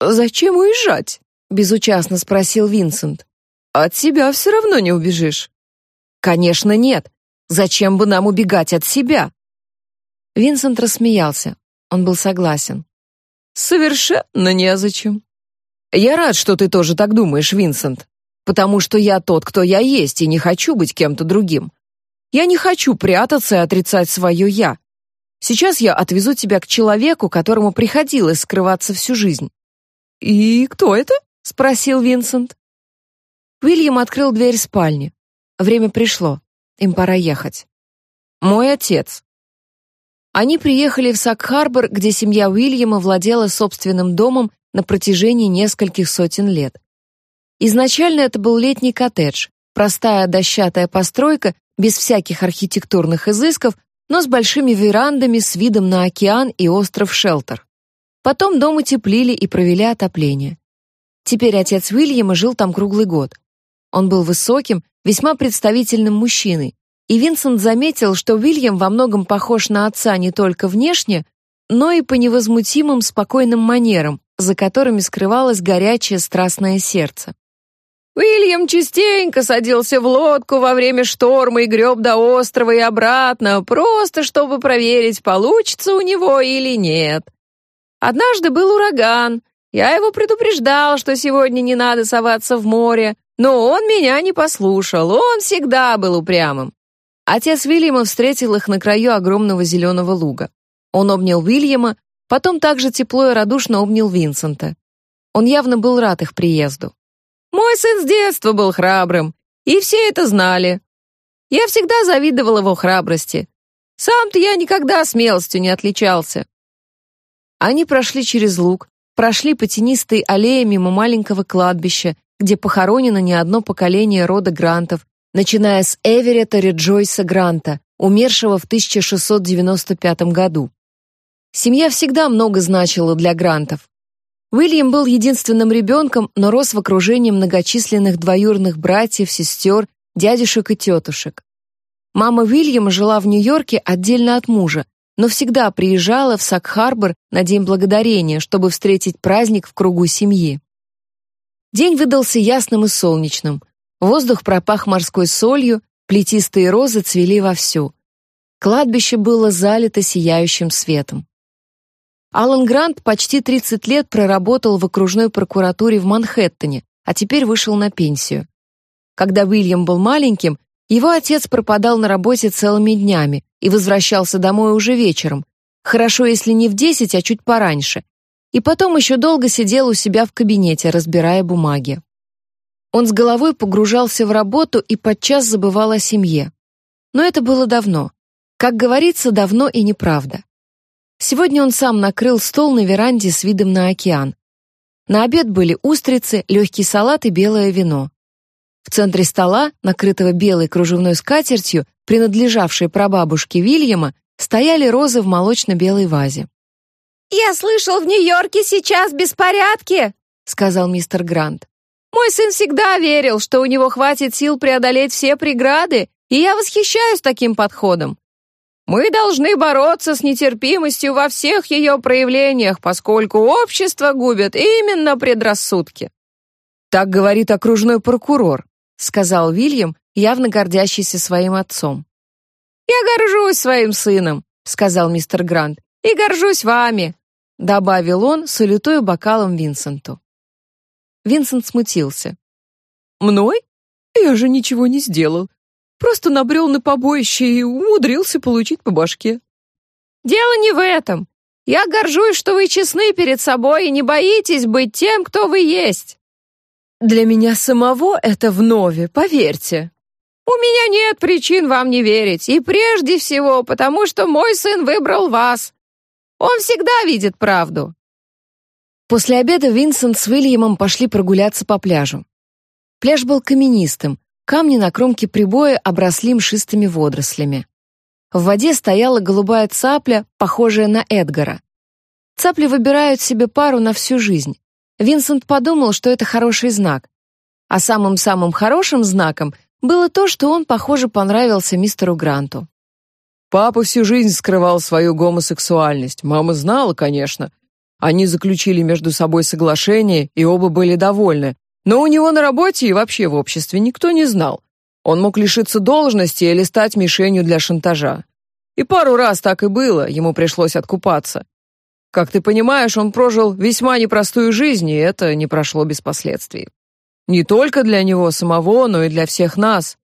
[SPEAKER 3] «Зачем уезжать?»
[SPEAKER 1] — безучастно спросил Винсент.
[SPEAKER 3] «От себя все равно не убежишь».
[SPEAKER 1] «Конечно, нет.
[SPEAKER 4] Зачем бы нам убегать от себя?
[SPEAKER 1] Винсент рассмеялся. Он был согласен.
[SPEAKER 3] Совершенно незачем. Я рад, что ты тоже так думаешь, Винсент, потому что я тот, кто я есть, и не хочу быть кем-то другим. Я не хочу прятаться и отрицать свое «я». Сейчас я отвезу тебя к человеку, которому приходилось скрываться всю жизнь». «И кто это?» — спросил Винсент.
[SPEAKER 1] Уильям открыл дверь спальни. Время пришло. Им пора ехать.
[SPEAKER 3] «Мой отец».
[SPEAKER 1] Они приехали в Сак-Харбор, где семья Уильяма владела собственным домом на протяжении нескольких сотен лет. Изначально это был летний коттедж, простая дощатая постройка без всяких архитектурных изысков, но с большими верандами с видом на океан и остров Шелтер. Потом дом утеплили и провели отопление. Теперь отец Уильяма жил там круглый год. Он был высоким, весьма представительным мужчиной, и Винсент заметил, что Уильям во многом похож на отца не только внешне, но и по невозмутимым спокойным манерам, за которыми скрывалось горячее страстное сердце.
[SPEAKER 3] Уильям частенько садился в лодку во время шторма и греб до острова и обратно, просто чтобы проверить, получится у него или нет. Однажды был ураган. Я его предупреждал, что сегодня не надо соваться в море, но он меня не послушал, он всегда был упрямым. Отец Уильяма встретил их на краю огромного зеленого луга. Он обнял Уильяма, потом также тепло и радушно обнял Винсента. Он явно был рад их приезду. «Мой сын с детства был храбрым, и все это знали. Я всегда завидовал его храбрости. Сам-то я никогда смелостью не отличался».
[SPEAKER 1] Они прошли через луг, прошли по тенистой аллее мимо маленького кладбища, где похоронено не одно поколение рода Грантов, начиная с Эверетта Реджойса Гранта, умершего в 1695 году. Семья всегда много значила для Грантов. Уильям был единственным ребенком, но рос в окружении многочисленных двоюродных братьев, сестер, дядюшек и тетушек. Мама Уильяма жила в Нью-Йорке отдельно от мужа, но всегда приезжала в Сак-Харбор на День Благодарения, чтобы встретить праздник в кругу семьи. День выдался ясным и солнечным. Воздух пропах морской солью, плетистые розы цвели вовсю. Кладбище было залито сияющим светом. Алан Грант почти 30 лет проработал в окружной прокуратуре в Манхэттене, а теперь вышел на пенсию. Когда Уильям был маленьким, его отец пропадал на работе целыми днями и возвращался домой уже вечером, хорошо, если не в 10, а чуть пораньше, и потом еще долго сидел у себя в кабинете, разбирая бумаги. Он с головой погружался в работу и подчас забывал о семье. Но это было давно. Как говорится, давно и неправда. Сегодня он сам накрыл стол на веранде с видом на океан. На обед были устрицы, легкий салат и белое вино. В центре стола, накрытого белой кружевной скатертью, принадлежавшей прабабушке Вильяма, стояли розы в молочно-белой вазе.
[SPEAKER 2] «Я слышал, в Нью-Йорке сейчас беспорядки», — сказал мистер Грант.
[SPEAKER 3] «Мой сын всегда верил, что у него хватит сил преодолеть все преграды, и я восхищаюсь таким подходом. Мы должны бороться с нетерпимостью во всех ее проявлениях, поскольку общество губит именно предрассудки».
[SPEAKER 4] «Так говорит окружной прокурор», — сказал Вильям, явно гордящийся своим отцом.
[SPEAKER 3] «Я горжусь своим сыном», — сказал мистер Грант, «и горжусь вами добавил он, салютуя бокалом Винсенту.
[SPEAKER 1] Винсент смутился.
[SPEAKER 3] «Мной? Я же ничего не сделал. Просто набрел на побоище и умудрился получить по башке». «Дело не в этом. Я горжусь, что вы честны перед собой и не боитесь быть тем, кто вы есть».
[SPEAKER 4] «Для меня самого это вновь, поверьте».
[SPEAKER 3] «У меня нет причин вам не верить, и прежде всего потому, что мой сын выбрал вас. Он всегда видит правду.
[SPEAKER 1] После обеда Винсент с Уильямом пошли прогуляться по пляжу. Пляж был каменистым, камни на кромке прибоя обросли мшистыми водорослями. В воде стояла голубая цапля, похожая на Эдгара. Цапли выбирают себе пару на всю жизнь. Винсент подумал, что это хороший знак. А самым-самым хорошим знаком было то, что он, похоже, понравился мистеру Гранту.
[SPEAKER 3] Папа всю жизнь скрывал свою гомосексуальность. Мама знала, конечно. Они заключили между собой соглашение, и оба были довольны. Но у него на работе и вообще в обществе никто не знал. Он мог лишиться должности или стать мишенью для шантажа. И пару раз так и было, ему пришлось откупаться. Как ты понимаешь, он прожил весьма непростую жизнь, и это не прошло без последствий. Не только для него самого, но и для всех нас.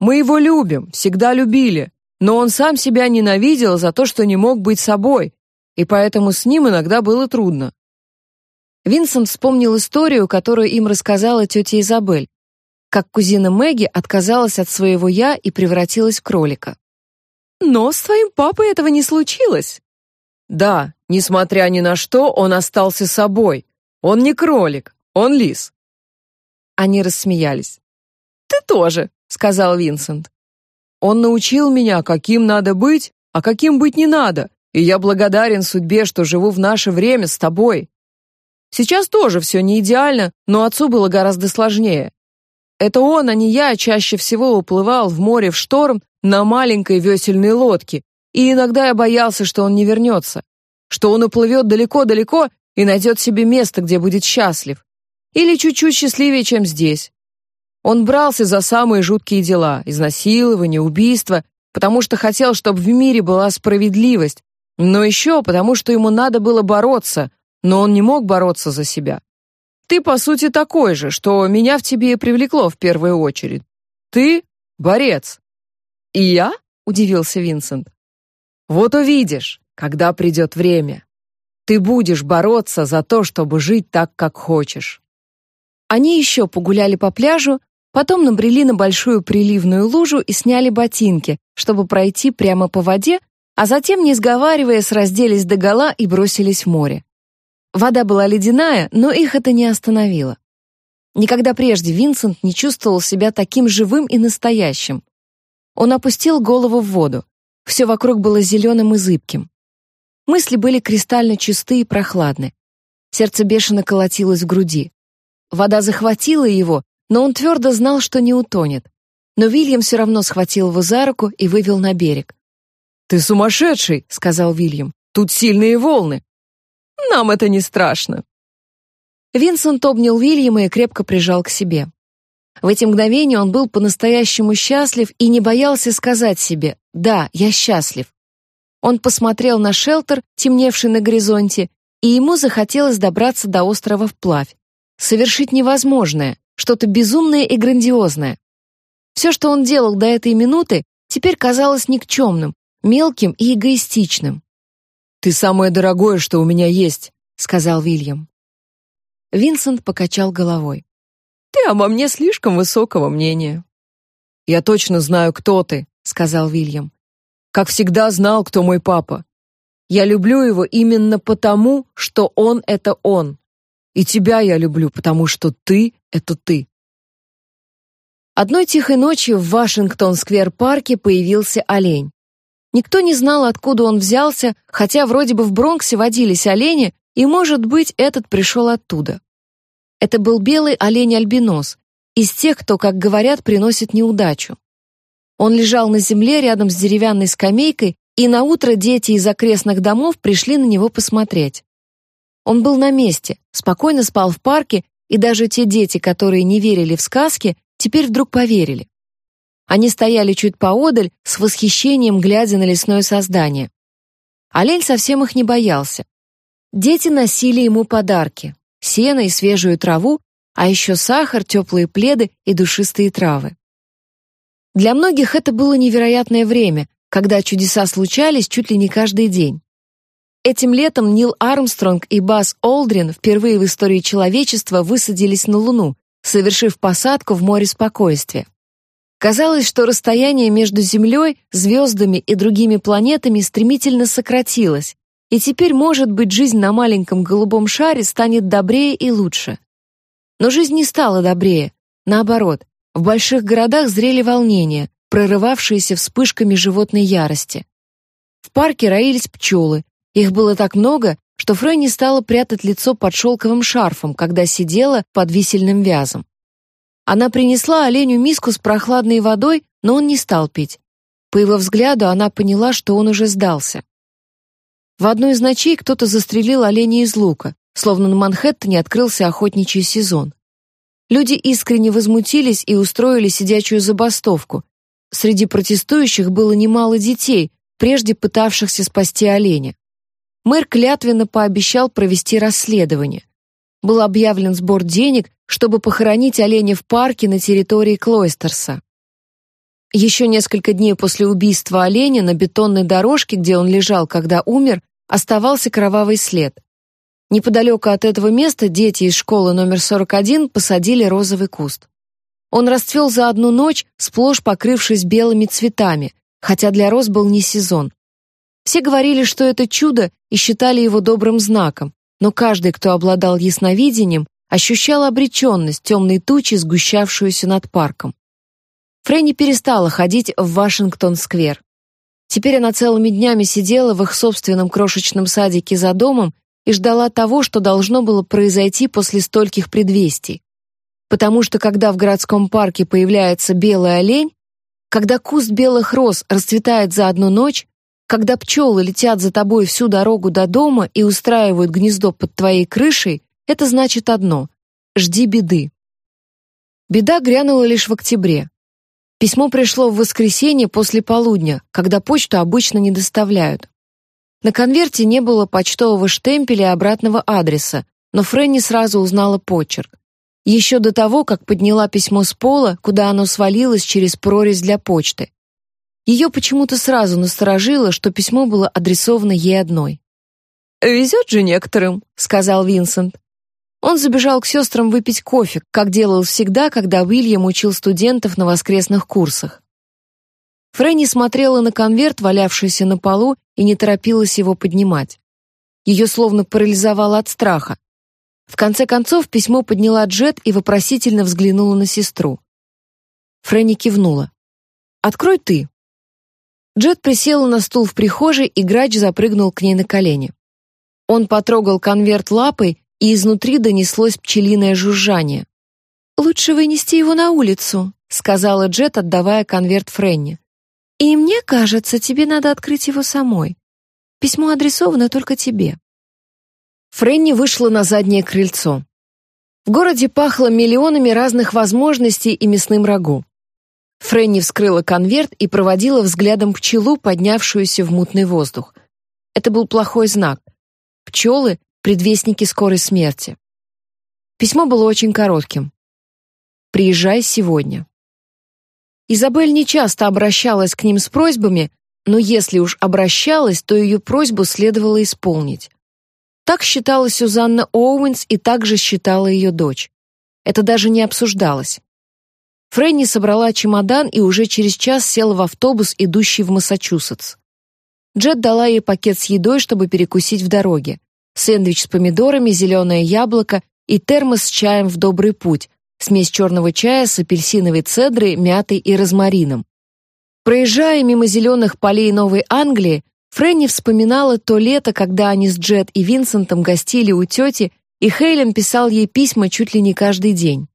[SPEAKER 3] Мы его любим, всегда любили, но он сам себя ненавидел за то, что не мог быть собой, и поэтому с ним иногда было трудно.
[SPEAKER 1] Винсент вспомнил историю, которую им рассказала тетя Изабель, как кузина Мэгги отказалась от своего «я» и превратилась в кролика.
[SPEAKER 2] «Но с твоим папой этого не случилось».
[SPEAKER 3] «Да, несмотря ни на что, он остался собой. Он не кролик, он лис».
[SPEAKER 1] Они рассмеялись.
[SPEAKER 2] «Ты тоже», — сказал Винсент.
[SPEAKER 3] «Он научил меня, каким надо быть, а каким быть не надо, и я благодарен судьбе, что живу в наше время с тобой. Сейчас тоже все не идеально, но отцу было гораздо сложнее. Это он, а не я, чаще всего уплывал в море в шторм на маленькой весельной лодке, и иногда я боялся, что он не вернется, что он уплывет далеко-далеко и найдет себе место, где будет счастлив. Или чуть-чуть счастливее, чем здесь. Он брался за самые жуткие дела — изнасилование, убийство, потому что хотел, чтобы в мире была справедливость, но еще потому, что ему надо было бороться, но он не мог бороться за себя. Ты, по сути, такой же, что меня в тебе и привлекло в первую очередь. Ты — борец».
[SPEAKER 2] «И я?» — удивился Винсент.
[SPEAKER 3] «Вот увидишь, когда придет время. Ты будешь бороться за то, чтобы жить так, как хочешь».
[SPEAKER 1] Они еще погуляли по пляжу, потом набрели на большую приливную лужу и сняли ботинки, чтобы пройти прямо по воде, а затем, не сговариваясь, разделись догола и бросились в море. Вода была ледяная, но их это не остановило. Никогда прежде Винсент не чувствовал себя таким живым и настоящим. Он опустил голову в воду. Все вокруг было зеленым и зыбким. Мысли были кристально чисты и прохладны. Сердце бешено колотилось в груди. Вода захватила его, но он твердо знал, что не утонет. Но Вильям все равно схватил его за руку и вывел на берег.
[SPEAKER 3] «Ты сумасшедший!» — сказал Вильям. «Тут сильные волны.
[SPEAKER 2] Нам это не страшно».
[SPEAKER 1] Винсент обнял Вильяма и крепко прижал к себе. В эти мгновения он был по-настоящему счастлив и не боялся сказать себе «Да, я счастлив». Он посмотрел на шелтер, темневший на горизонте, и ему захотелось добраться до острова вплавь, совершить невозможное, что-то безумное и грандиозное. Все, что он делал до этой минуты, теперь казалось никчемным, мелким и эгоистичным.
[SPEAKER 3] «Ты самое дорогое, что у меня есть», — сказал Вильям.
[SPEAKER 1] Винсент покачал головой.
[SPEAKER 2] «Ты обо мне слишком высокого мнения».
[SPEAKER 3] «Я точно знаю, кто ты», — сказал Вильям. «Как всегда знал, кто мой папа. Я люблю его именно потому, что он — это он. И тебя я люблю, потому что ты — это ты».
[SPEAKER 1] Одной тихой ночью в Вашингтон-сквер-парке появился олень. Никто не знал, откуда он взялся, хотя вроде бы в Бронксе водились олени, и, может быть, этот пришел оттуда. Это был белый олень-альбинос, из тех, кто, как говорят, приносит неудачу. Он лежал на земле рядом с деревянной скамейкой, и на утро дети из окрестных домов пришли на него посмотреть. Он был на месте, спокойно спал в парке, и даже те дети, которые не верили в сказки, теперь вдруг поверили. Они стояли чуть поодаль, с восхищением глядя на лесное создание. Олень совсем их не боялся. Дети носили ему подарки — сено и свежую траву, а еще сахар, теплые пледы и душистые травы. Для многих это было невероятное время, когда чудеса случались чуть ли не каждый день. Этим летом Нил Армстронг и Бас Олдрин впервые в истории человечества высадились на Луну, совершив посадку в море спокойствия. Казалось, что расстояние между Землей, звездами и другими планетами стремительно сократилось, и теперь, может быть, жизнь на маленьком голубом шаре станет добрее и лучше. Но жизнь не стала добрее. Наоборот, в больших городах зрели волнения, прорывавшиеся вспышками животной ярости. В парке роились пчелы. Их было так много, что Фрэнни стала прятать лицо под шелковым шарфом, когда сидела под висельным вязом. Она принесла оленю миску с прохладной водой, но он не стал пить. По его взгляду она поняла, что он уже сдался. В одну из ночей кто-то застрелил оленя из лука, словно на Манхэттене открылся охотничий сезон. Люди искренне возмутились и устроили сидячую забастовку. Среди протестующих было немало детей, прежде пытавшихся спасти оленя. Мэр клятвенно пообещал провести расследование. Был объявлен сбор денег, чтобы похоронить оленя в парке на территории Клойстерса. Еще несколько дней после убийства оленя на бетонной дорожке, где он лежал, когда умер, оставался кровавый след. Неподалеку от этого места дети из школы номер 41 посадили розовый куст. Он расцвел за одну ночь, сплошь покрывшись белыми цветами, хотя для роз был не сезон. Все говорили, что это чудо, и считали его добрым знаком, но каждый, кто обладал ясновидением, ощущал обреченность темной тучи, сгущавшуюся над парком. Фрэнни перестала ходить в Вашингтон-сквер. Теперь она целыми днями сидела в их собственном крошечном садике за домом и ждала того, что должно было произойти после стольких предвестий. Потому что когда в городском парке появляется белый олень, когда куст белых роз расцветает за одну ночь, когда пчелы летят за тобой всю дорогу до дома и устраивают гнездо под твоей крышей, это значит одно — жди беды. Беда грянула лишь в октябре. Письмо пришло в воскресенье после полудня, когда почту обычно не доставляют. На конверте не было почтового штемпеля и обратного адреса, но Фрэнни сразу узнала почерк. Еще до того, как подняла письмо с пола, куда оно свалилось через прорезь для почты. Ее почему-то сразу насторожило, что письмо было адресовано ей одной.
[SPEAKER 2] «Везет же некоторым», — сказал Винсент. Он забежал к сестрам выпить кофе, как делал всегда, когда Уильям учил студентов на воскресных курсах. Фрэнни смотрела на конверт, валявшийся на полу, и не торопилась его поднимать. Ее словно парализовало от страха. В конце концов письмо подняла Джет и вопросительно взглянула на сестру. Фрэнни кивнула. «Открой ты», Джет присела на стул в прихожей, и Грач запрыгнул к ней на колени. Он потрогал конверт лапой, и изнутри донеслось пчелиное жужжание. «Лучше вынести его на улицу», — сказала Джет, отдавая конверт Френни. «И мне кажется, тебе надо открыть его самой. Письмо адресовано только тебе». Френни вышла на заднее крыльцо. В городе пахло миллионами разных возможностей и мясным рагу. Фрэнни вскрыла конверт и проводила взглядом пчелу, поднявшуюся в мутный воздух. Это был плохой знак. Пчелы — предвестники скорой смерти. Письмо было очень коротким. «Приезжай сегодня». Изабель нечасто обращалась к ним с просьбами, но если уж обращалась, то ее просьбу следовало исполнить. Так считала Сюзанна Оуэнс и так же считала ее дочь. Это даже не обсуждалось. Фрэнни собрала чемодан и уже через час села в автобус, идущий в Массачусетс. Джет дала ей пакет с едой, чтобы перекусить в дороге. Сэндвич с помидорами, зеленое яблоко и термос с чаем в добрый путь, смесь черного чая с апельсиновой цедрой, мятой и розмарином. Проезжая мимо зеленых полей Новой Англии, Фрэнни вспоминала то лето, когда они с Джет и Винсентом гостили у тети, и Хейлен писал ей письма чуть ли не каждый день.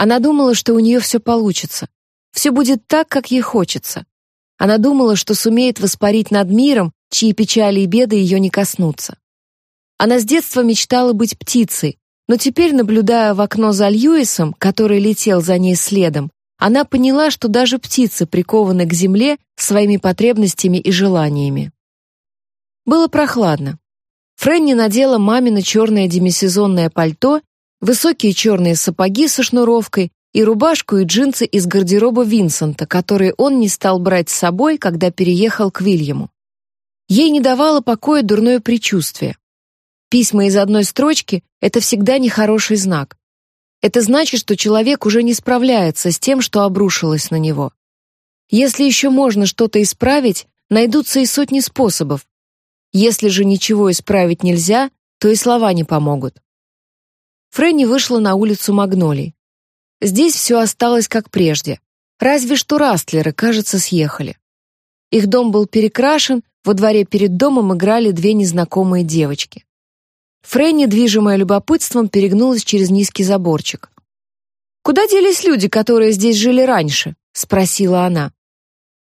[SPEAKER 2] Она думала, что у нее все получится. Все будет так, как ей хочется. Она думала, что сумеет воспарить над миром, чьи печали и беды ее не коснутся. Она с детства мечтала быть птицей, но теперь, наблюдая в окно за Льюисом, который летел за ней следом, она поняла, что даже птицы прикованы к земле своими потребностями и желаниями. Было прохладно. Фрэнни надела мамино черное демисезонное пальто высокие черные сапоги со шнуровкой и рубашку и джинсы из гардероба Винсента, которые он не стал брать с собой, когда переехал к Вильяму. Ей не давало покоя дурное предчувствие. Письма из одной строчки — это всегда нехороший знак. Это значит, что человек уже не справляется с тем, что обрушилось на него. Если еще можно что-то исправить, найдутся и сотни способов. Если же ничего исправить нельзя, то и слова не помогут. Фрэнни вышла на улицу Магнолий. Здесь все осталось как прежде. Разве что растлеры, кажется, съехали. Их дом был перекрашен, во дворе перед домом играли две незнакомые девочки. Фрэнни, движимая любопытством, перегнулась через низкий заборчик. «Куда делись люди, которые здесь жили раньше?» — спросила она.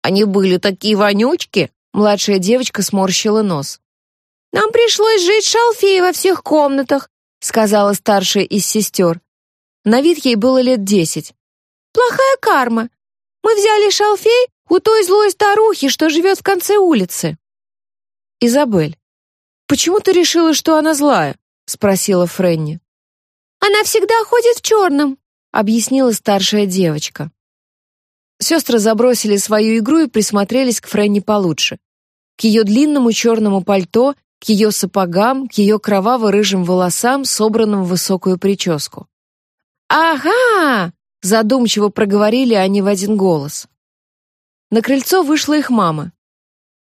[SPEAKER 3] «Они были такие вонючки!»
[SPEAKER 1] — младшая девочка сморщила нос.
[SPEAKER 3] «Нам пришлось жить шалфей во всех комнатах, сказала старшая из сестер.
[SPEAKER 1] На вид ей было лет десять.
[SPEAKER 3] «Плохая карма. Мы взяли шалфей у той злой старухи, что живет в конце улицы».
[SPEAKER 1] «Изабель, почему ты решила, что она злая?» — спросила Фрэнни.
[SPEAKER 3] «Она всегда ходит в черном», — объяснила старшая девочка.
[SPEAKER 1] Сестры забросили свою игру и присмотрелись к Фрэнни получше. К ее длинному черному пальто, к ее сапогам, к ее кроваво-рыжим волосам, собранным в высокую прическу.
[SPEAKER 3] «Ага!»
[SPEAKER 1] — задумчиво проговорили они в один голос. На крыльцо вышла их мама.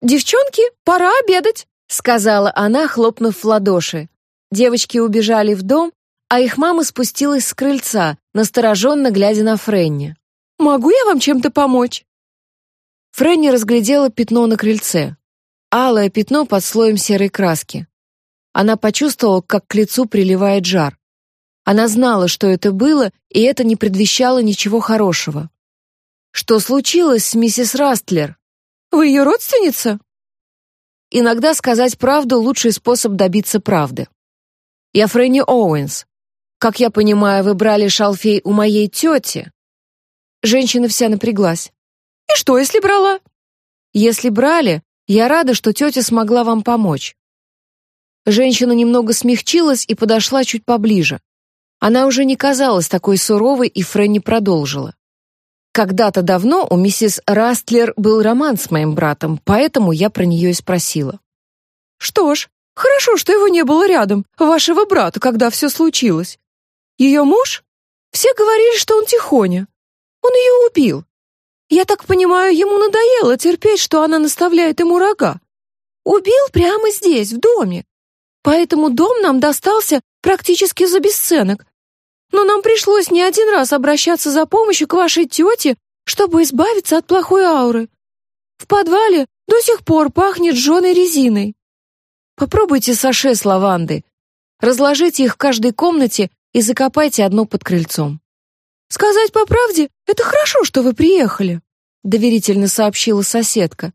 [SPEAKER 3] «Девчонки, пора обедать!»
[SPEAKER 1] — сказала она, хлопнув в ладоши. Девочки убежали в дом, а их мама спустилась с крыльца, настороженно глядя на Фрэнни.
[SPEAKER 3] Могу я вам чем-то помочь?»
[SPEAKER 1] Фрэнни разглядела пятно на крыльце. Алое пятно под слоем серой краски. Она почувствовала, как к лицу приливает жар. Она знала, что это было, и это не предвещало ничего хорошего. «Что случилось с миссис Растлер?»
[SPEAKER 3] «Вы ее родственница?»
[SPEAKER 1] Иногда сказать правду — лучший способ добиться правды. «Я Фрэнни Оуэнс. Как я понимаю, вы брали шалфей у моей тети?» Женщина вся напряглась.
[SPEAKER 3] «И что, если брала?»
[SPEAKER 1] «Если брали, я рада, что тетя смогла вам помочь». Женщина немного смягчилась и подошла чуть поближе. Она уже не казалась такой суровой, и Фрэнни продолжила. «Когда-то давно у миссис Растлер был роман с моим братом, поэтому я про нее и спросила».
[SPEAKER 3] «Что ж, хорошо, что его не было рядом, вашего брата, когда все случилось. Ее муж? Все говорили, что он тихоня. Он ее убил. Я так понимаю, ему надоело терпеть, что она наставляет ему рога. Убил прямо здесь, в доме. Поэтому дом нам достался практически за бесценок. Но нам пришлось не один раз обращаться за помощью к вашей тете, чтобы избавиться от плохой ауры. В подвале до сих пор пахнет жженой резиной.
[SPEAKER 1] Попробуйте саше с лаванды. Разложите их в каждой комнате и закопайте одно под крыльцом.
[SPEAKER 3] «Сказать по правде, это хорошо, что вы приехали», — доверительно сообщила соседка.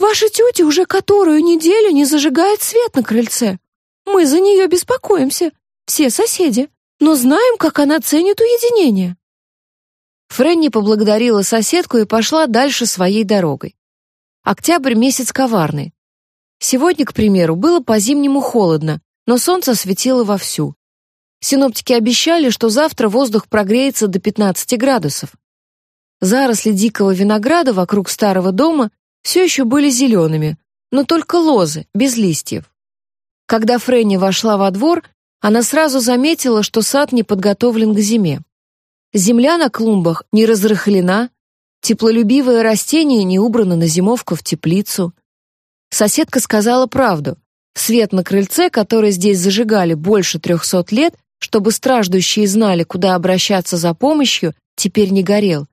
[SPEAKER 3] «Ваша тетя уже которую неделю не зажигает свет на крыльце. Мы за нее беспокоимся, все соседи, но знаем, как она ценит уединение».
[SPEAKER 1] Фрэнни поблагодарила соседку и пошла дальше своей дорогой. Октябрь месяц коварный. Сегодня, к примеру, было по-зимнему холодно, но солнце светило вовсю. Синоптики обещали, что завтра воздух прогреется до 15 градусов. Заросли дикого винограда вокруг старого дома все еще были зелеными, но только лозы, без листьев. Когда Фрэнни вошла во двор, она сразу заметила, что сад не подготовлен к зиме. Земля на клумбах не разрыхлена, теплолюбивые растения не убраны на зимовку в теплицу. Соседка сказала правду. Свет на крыльце, который здесь зажигали больше трехсот лет, чтобы страждущие знали, куда обращаться за помощью, теперь не горел.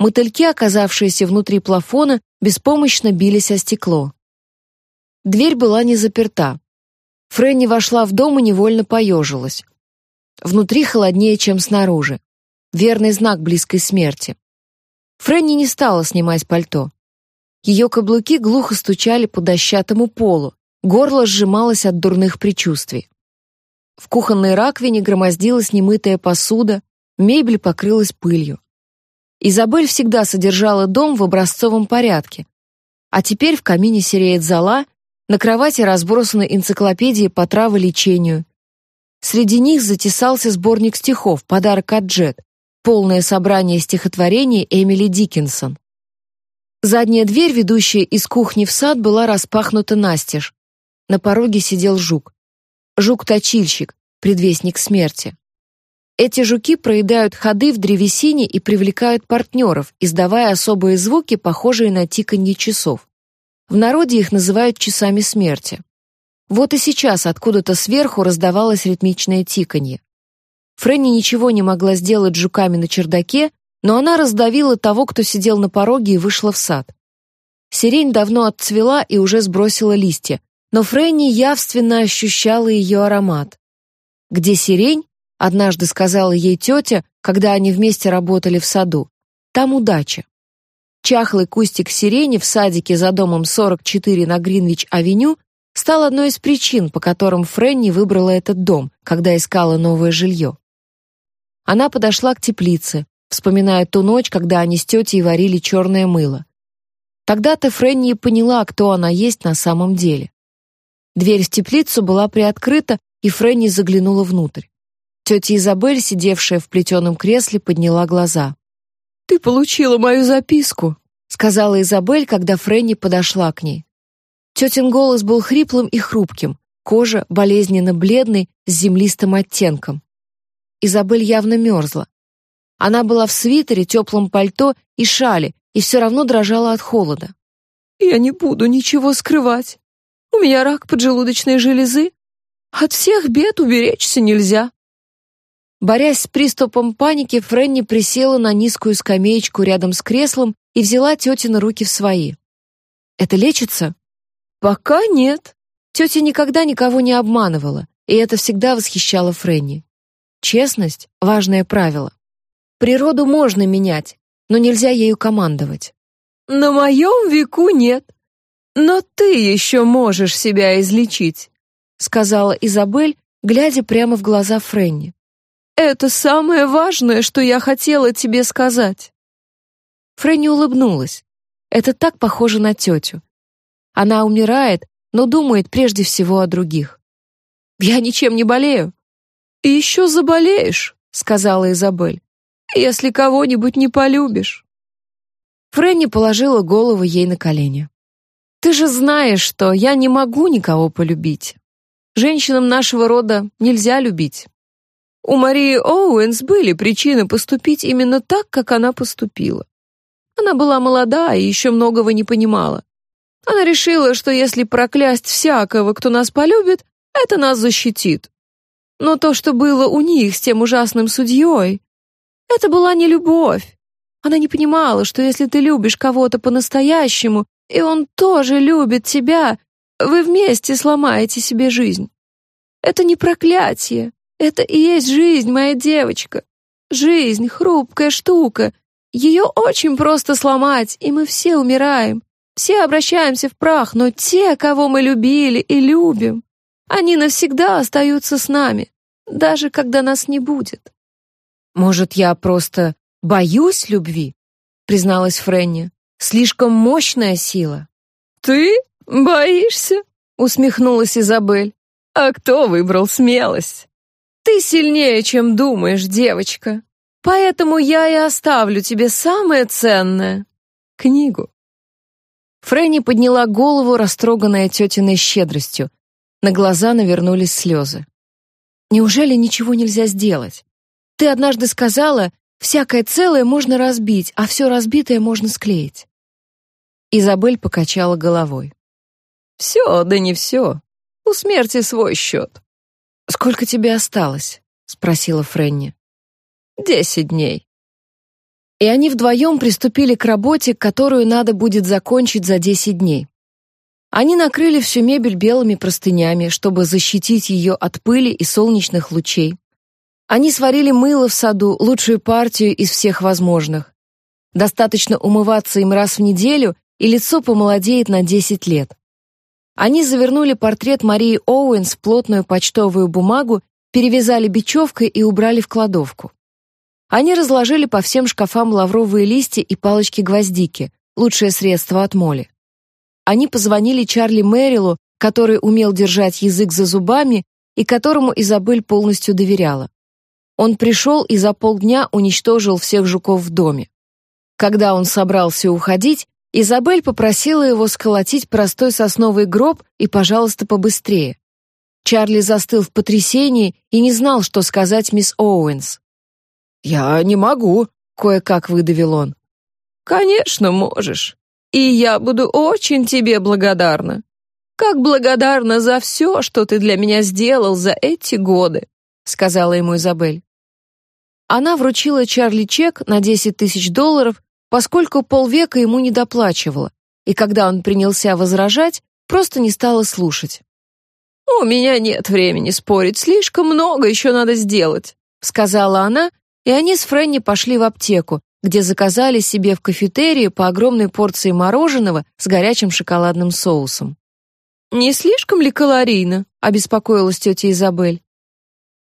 [SPEAKER 1] Мотыльки, оказавшиеся внутри плафона, беспомощно бились о стекло. Дверь была не заперта. Фрэнни вошла в дом и невольно поежилась. Внутри холоднее, чем снаружи. Верный знак близкой смерти. Фрэнни не стала снимать пальто. Ее каблуки глухо стучали по дощатому полу, горло сжималось от дурных предчувствий. В кухонной раковине громоздилась немытая посуда, мебель покрылась пылью. Изабель всегда содержала дом в образцовом порядке. А теперь в камине сереет зола, на кровати разбросаны энциклопедии по траволечению. Среди них затесался сборник стихов «Подарок от Джет», полное собрание стихотворений Эмили Диккенсон. Задняя дверь, ведущая из кухни в сад, была распахнута настежь. На пороге сидел жук. Жук-точильщик, предвестник смерти. Эти жуки проедают ходы в древесине и привлекают партнеров, издавая особые звуки, похожие на тиканье часов. В народе их называют часами смерти. Вот и сейчас откуда-то сверху раздавалось ритмичное тиканье. Фрэнни ничего не могла сделать жуками на чердаке, но она раздавила того, кто сидел на пороге и вышла в сад. Сирень давно отцвела и уже сбросила листья, но Фрэнни явственно ощущала ее аромат. «Где сирень?» — однажды сказала ей тетя, когда они вместе работали в саду. «Там удача». Чахлый кустик сирени в садике за домом 44 на Гринвич-авеню стал одной из причин, по которым Фрэнни выбрала этот дом, когда искала новое жилье. Она подошла к теплице, вспоминая ту ночь, когда они с тетей варили черное мыло. Тогда-то Фрэнни поняла, кто она есть на самом деле. Дверь в теплицу была приоткрыта, и Фрэнни заглянула внутрь. Тетя Изабель, сидевшая в плетеном кресле, подняла глаза.
[SPEAKER 4] «Ты получила мою записку», —
[SPEAKER 1] сказала Изабель, когда Фрэнни подошла к ней. Тетин голос был хриплым и хрупким, кожа болезненно бледной с землистым оттенком. Изабель явно мерзла. Она была в свитере, теплом пальто и шале, и все равно дрожала от холода.
[SPEAKER 4] «Я не буду ничего скрывать. У меня рак поджелудочной железы. От всех бед уберечься нельзя.
[SPEAKER 1] Борясь с приступом паники, Фрэнни присела на низкую скамеечку рядом с креслом и взяла тетины руки в свои. «Это лечится?»
[SPEAKER 4] «Пока нет».
[SPEAKER 1] Тетя никогда никого не обманывала, и это всегда восхищало Фрэнни. Честность — важное правило. Природу можно менять, но нельзя ею командовать.
[SPEAKER 4] «На моем веку нет. Но ты еще можешь себя излечить», — сказала Изабель, глядя прямо в глаза Фрэнни. Это самое важное, что я хотела тебе сказать.
[SPEAKER 1] Фрэнни улыбнулась. Это так похоже на тетю. Она умирает, но думает прежде всего о других.
[SPEAKER 4] Я ничем не болею. И еще заболеешь, сказала Изабель. Если кого-нибудь не полюбишь.
[SPEAKER 1] Фрэнни положила голову ей на колени. Ты же знаешь, что я не могу никого полюбить. Женщинам нашего рода нельзя любить.
[SPEAKER 4] У Марии Оуэнс были причины поступить именно так, как она поступила. Она была молода и еще многого не понимала. Она решила, что если проклясть всякого, кто нас полюбит, это нас защитит. Но то, что было у них с тем ужасным судьей, это была не любовь. Она не понимала, что если ты любишь кого-то по-настоящему, и он тоже любит тебя, вы вместе сломаете себе жизнь. Это не проклятие, это и есть жизнь, моя девочка. Жизнь — хрупкая штука. Ее очень просто сломать, и мы все умираем. Все обращаемся в прах, но те, кого мы любили и любим, они навсегда остаются с нами, даже когда нас не будет.
[SPEAKER 1] Может, я просто боюсь любви? призналась Фрэнни. Слишком мощная сила.
[SPEAKER 4] Ты боишься? усмехнулась Изабель. А кто выбрал смелость? Ты сильнее, чем думаешь, девочка. Поэтому я и оставлю тебе самое ценное — книгу».
[SPEAKER 1] Фрэнни подняла голову, растроганная тетиной щедростью. На глаза навернулись слезы. «Неужели ничего нельзя сделать? Ты однажды сказала, всякое целое можно разбить, а все разбитое можно склеить». Изабель покачала головой.
[SPEAKER 4] «Все, да не все. У смерти свой счет.
[SPEAKER 1] «Сколько тебе осталось?» — спросила Фрэнни.
[SPEAKER 4] «Десять дней».
[SPEAKER 1] И они вдвоем приступили к работе, которую надо будет закончить за десять дней. Они накрыли всю мебель белыми простынями, чтобы защитить ее от пыли и солнечных лучей. Они сварили мыло в саду, лучшую партию из всех возможных. Достаточно умываться им раз в неделю, и лицо помолодеет на 10 лет. Они завернули портрет Марии Оуэнс в плотную почтовую бумагу, перевязали бечевкой и убрали в кладовку. Они разложили по всем шкафам лавровые листья и палочки-гвоздики, лучшее средство от моли. Они позвонили Чарли Мэрилу, который умел держать язык за зубами и которому Изабель полностью доверяла. Он пришел и за полдня уничтожил всех жуков в доме. Когда он собрался уходить, Изабель попросила его сколотить простой сосновый гроб и, пожалуйста, побыстрее. Чарли застыл в потрясении и не знал, что сказать мисс Оуэнс.
[SPEAKER 4] «Я не могу», — кое-как выдавил он. «Конечно можешь. И я буду очень тебе благодарна. Как благодарна за все, что ты для меня сделал за эти годы», — сказала ему Изабель.
[SPEAKER 1] Она вручила Чарли чек на 10 тысяч долларов поскольку полвека ему не доплачивала, и когда он принялся возражать, просто не стала слушать.
[SPEAKER 4] «У меня нет времени спорить, слишком много еще надо сделать», сказала она, и они с Фрэнни пошли в аптеку, где заказали себе в кафетерии по огромной порции мороженого с горячим шоколадным соусом. «Не слишком ли калорийно?» — обеспокоилась тетя Изабель.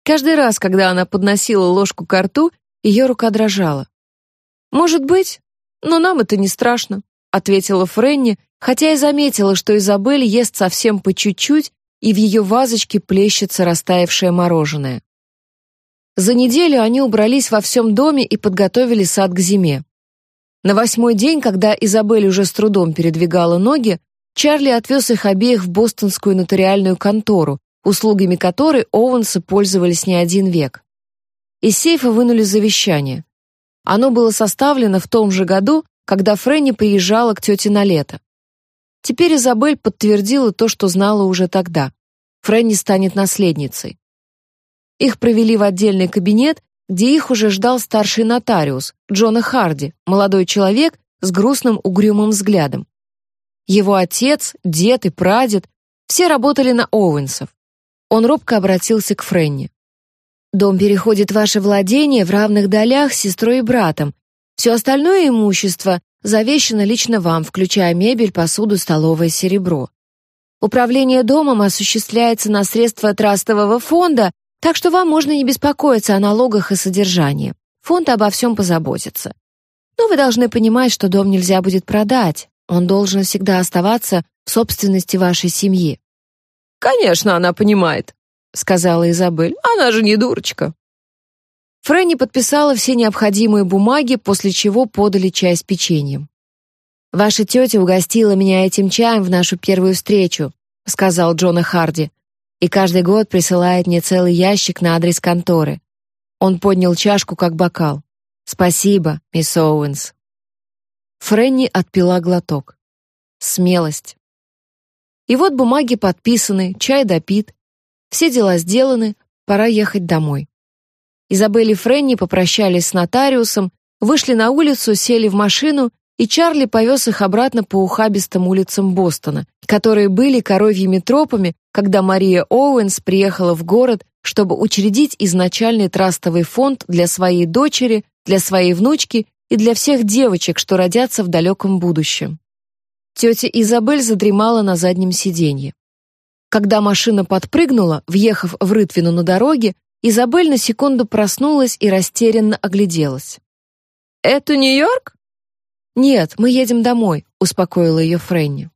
[SPEAKER 2] Каждый раз, когда она подносила ложку к рту, ее рука дрожала. «Может быть, но нам это не страшно», — ответила Фрэнни, хотя и заметила, что Изабель ест совсем по чуть-чуть, и в ее вазочке плещется растаявшее мороженое. За неделю они убрались во всем доме и подготовили сад к зиме. На восьмой день, когда Изабель уже с трудом передвигала ноги, Чарли отвез их обеих в бостонскую нотариальную контору, услугами которой Оуэнсы пользовались не один век. Из сейфа вынули завещание. Оно было составлено в том же году, когда Фрэнни приезжала к тете на лето. Теперь Изабель подтвердила то, что знала уже тогда. Фрэнни станет наследницей. Их провели в отдельный кабинет, где их уже ждал старший нотариус, Джона Харди, молодой человек с грустным угрюмым взглядом. Его отец, дед и прадед все работали на Оуэнсов. Он робко обратился к Френни. «Дом переходит в ваше владение в равных долях с сестрой и братом. Все остальное имущество завещано лично вам, включая мебель, посуду, столовое серебро. Управление домом осуществляется на средства трастового фонда, так что вам можно не беспокоиться о налогах и содержании. Фонд обо всем позаботится. Но вы должны понимать, что дом нельзя будет продать. Он должен всегда оставаться в собственности вашей семьи.
[SPEAKER 3] Конечно, она понимает, сказала Изабель. Она же не дурочка.
[SPEAKER 2] Фрэнни подписала все необходимые бумаги, после чего подали чай с печеньем. Ваша тетя угостила меня этим чаем в нашу первую встречу, сказал Джона Харди. И каждый год присылает мне целый ящик на адрес конторы. Он поднял чашку как бокал. Спасибо, мисс Оуэнс. Фрэнни отпила глоток. Смелость. И вот бумаги подписаны, чай допит. Все дела сделаны, пора ехать домой. Изабель и Фрэнни попрощались с нотариусом, вышли на улицу, сели в машину, и Чарли повез их обратно по ухабистым улицам Бостона, которые были коровьими тропами, когда Мария Оуэнс приехала в город, чтобы учредить изначальный трастовый фонд для своей дочери, для своей внучки и для всех девочек, что родятся в далеком будущем. Тетя Изабель задремала на заднем сиденье. Когда машина подпрыгнула, въехав в рытвину на дороге, Изабель на секунду проснулась и растерянно огляделась.
[SPEAKER 3] «Это Нью-Йорк?»
[SPEAKER 2] «Нет, мы едем домой», — успокоила ее Фрэнни.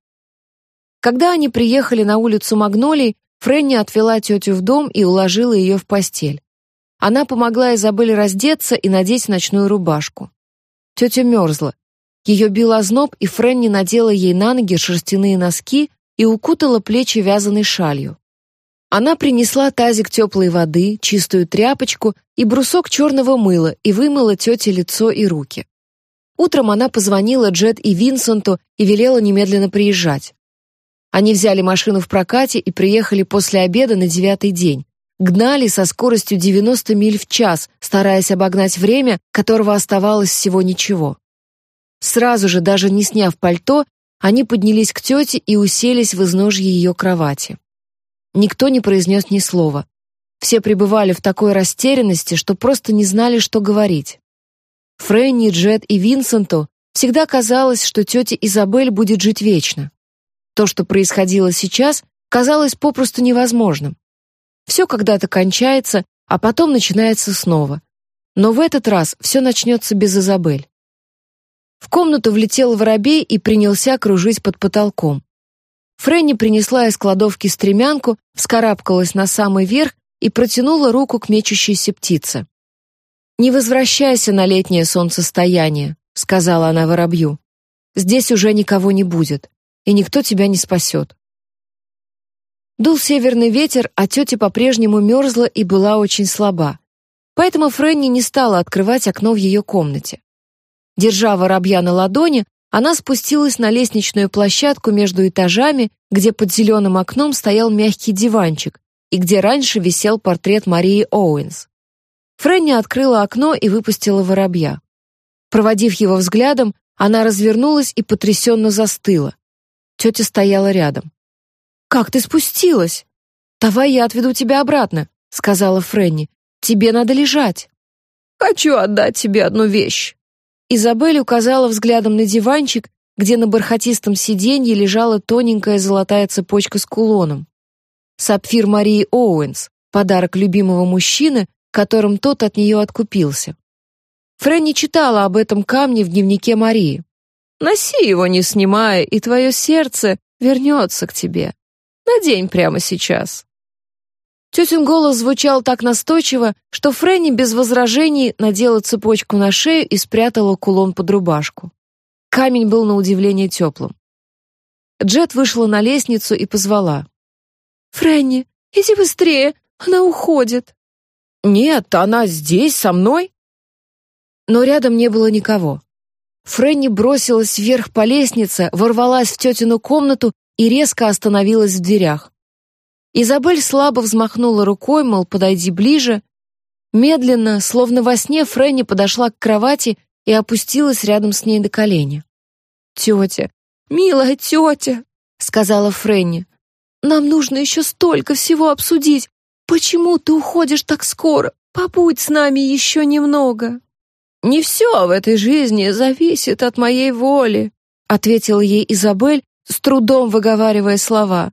[SPEAKER 2] Когда они приехали на улицу Магнолий, Фрэнни отвела тетю в дом и уложила ее в постель. Она помогла Изабель раздеться и надеть ночную рубашку. Тетя мерзла, ее бил озноб, и Фрэнни надела ей на ноги шерстяные носки и укутала плечи вязаной шалью. Она принесла тазик теплой воды, чистую тряпочку и брусок черного мыла и вымыла тете лицо и руки. Утром она позвонила Джет и Винсенту и велела немедленно приезжать. Они взяли машину в прокате и приехали после обеда на девятый день. Гнали со скоростью 90 миль в час, стараясь обогнать время, которого оставалось всего ничего. Сразу же, даже не сняв пальто, они поднялись к тете и уселись в изножье ее кровати. Никто не произнес ни слова. Все пребывали в такой растерянности, что просто не знали, что говорить. Фрэнни, Джет и Винсенту всегда казалось, что тетя Изабель будет жить вечно. То, что происходило сейчас, казалось попросту невозможным. Все когда-то кончается, а потом начинается снова. Но в этот раз все начнется без Изабель. В комнату влетел воробей и принялся кружить под потолком. Фрэнни принесла из кладовки стремянку, вскарабкалась на самый верх и протянула руку к мечущейся птице. «Не возвращайся на летнее солнцестояние», — сказала она воробью. «Здесь уже никого не будет, и никто тебя не спасет». Дул северный ветер, а тетя по-прежнему мерзла и была очень слаба. Поэтому Фрэнни не стала открывать окно в ее комнате. Держа воробья на ладони, она спустилась на лестничную площадку между этажами, где под зеленым окном стоял мягкий диванчик и где раньше висел портрет Марии Оуэнс. Фрэнни открыла окно и выпустила воробья. Проводив его взглядом, она развернулась и потрясенно застыла. Тетя стояла рядом. «Как ты спустилась?» «Давай я отведу тебя обратно», — сказала Фрэнни. «Тебе надо лежать».
[SPEAKER 3] «Хочу отдать тебе одну вещь»,
[SPEAKER 2] Изабель указала взглядом на диванчик, где на бархатистом сиденье лежала тоненькая золотая цепочка с кулоном. Сапфир Марии Оуэнс,
[SPEAKER 1] подарок любимого мужчины, которым тот от нее откупился. Фрэнни читала об этом камне в дневнике Марии.
[SPEAKER 3] «Носи его, не снимая, и твое сердце вернется к тебе. Надень прямо сейчас».
[SPEAKER 1] Тетин голос звучал так настойчиво, что Фрэнни без возражений надела цепочку на шею и спрятала кулон под рубашку. Камень был на удивление теплым. Джет вышла на лестницу и позвала.
[SPEAKER 2] «Фрэнни, иди быстрее, она уходит».
[SPEAKER 1] «Нет, она здесь, со мной». Но рядом не было никого. Фрэнни бросилась вверх по лестнице, ворвалась в тетину комнату и резко остановилась в дверях. Изабель слабо взмахнула рукой, мол, подойди ближе. Медленно, словно во сне, Фрэнни подошла к кровати и опустилась рядом с ней до колени.
[SPEAKER 2] «Тетя, милая тетя», — сказала Фрэнни, «нам нужно еще столько всего обсудить. Почему ты уходишь так скоро? Побудь с нами еще немного».
[SPEAKER 3] «Не все в этой жизни зависит от моей воли», — ответила ей Изабель, с трудом выговаривая слова.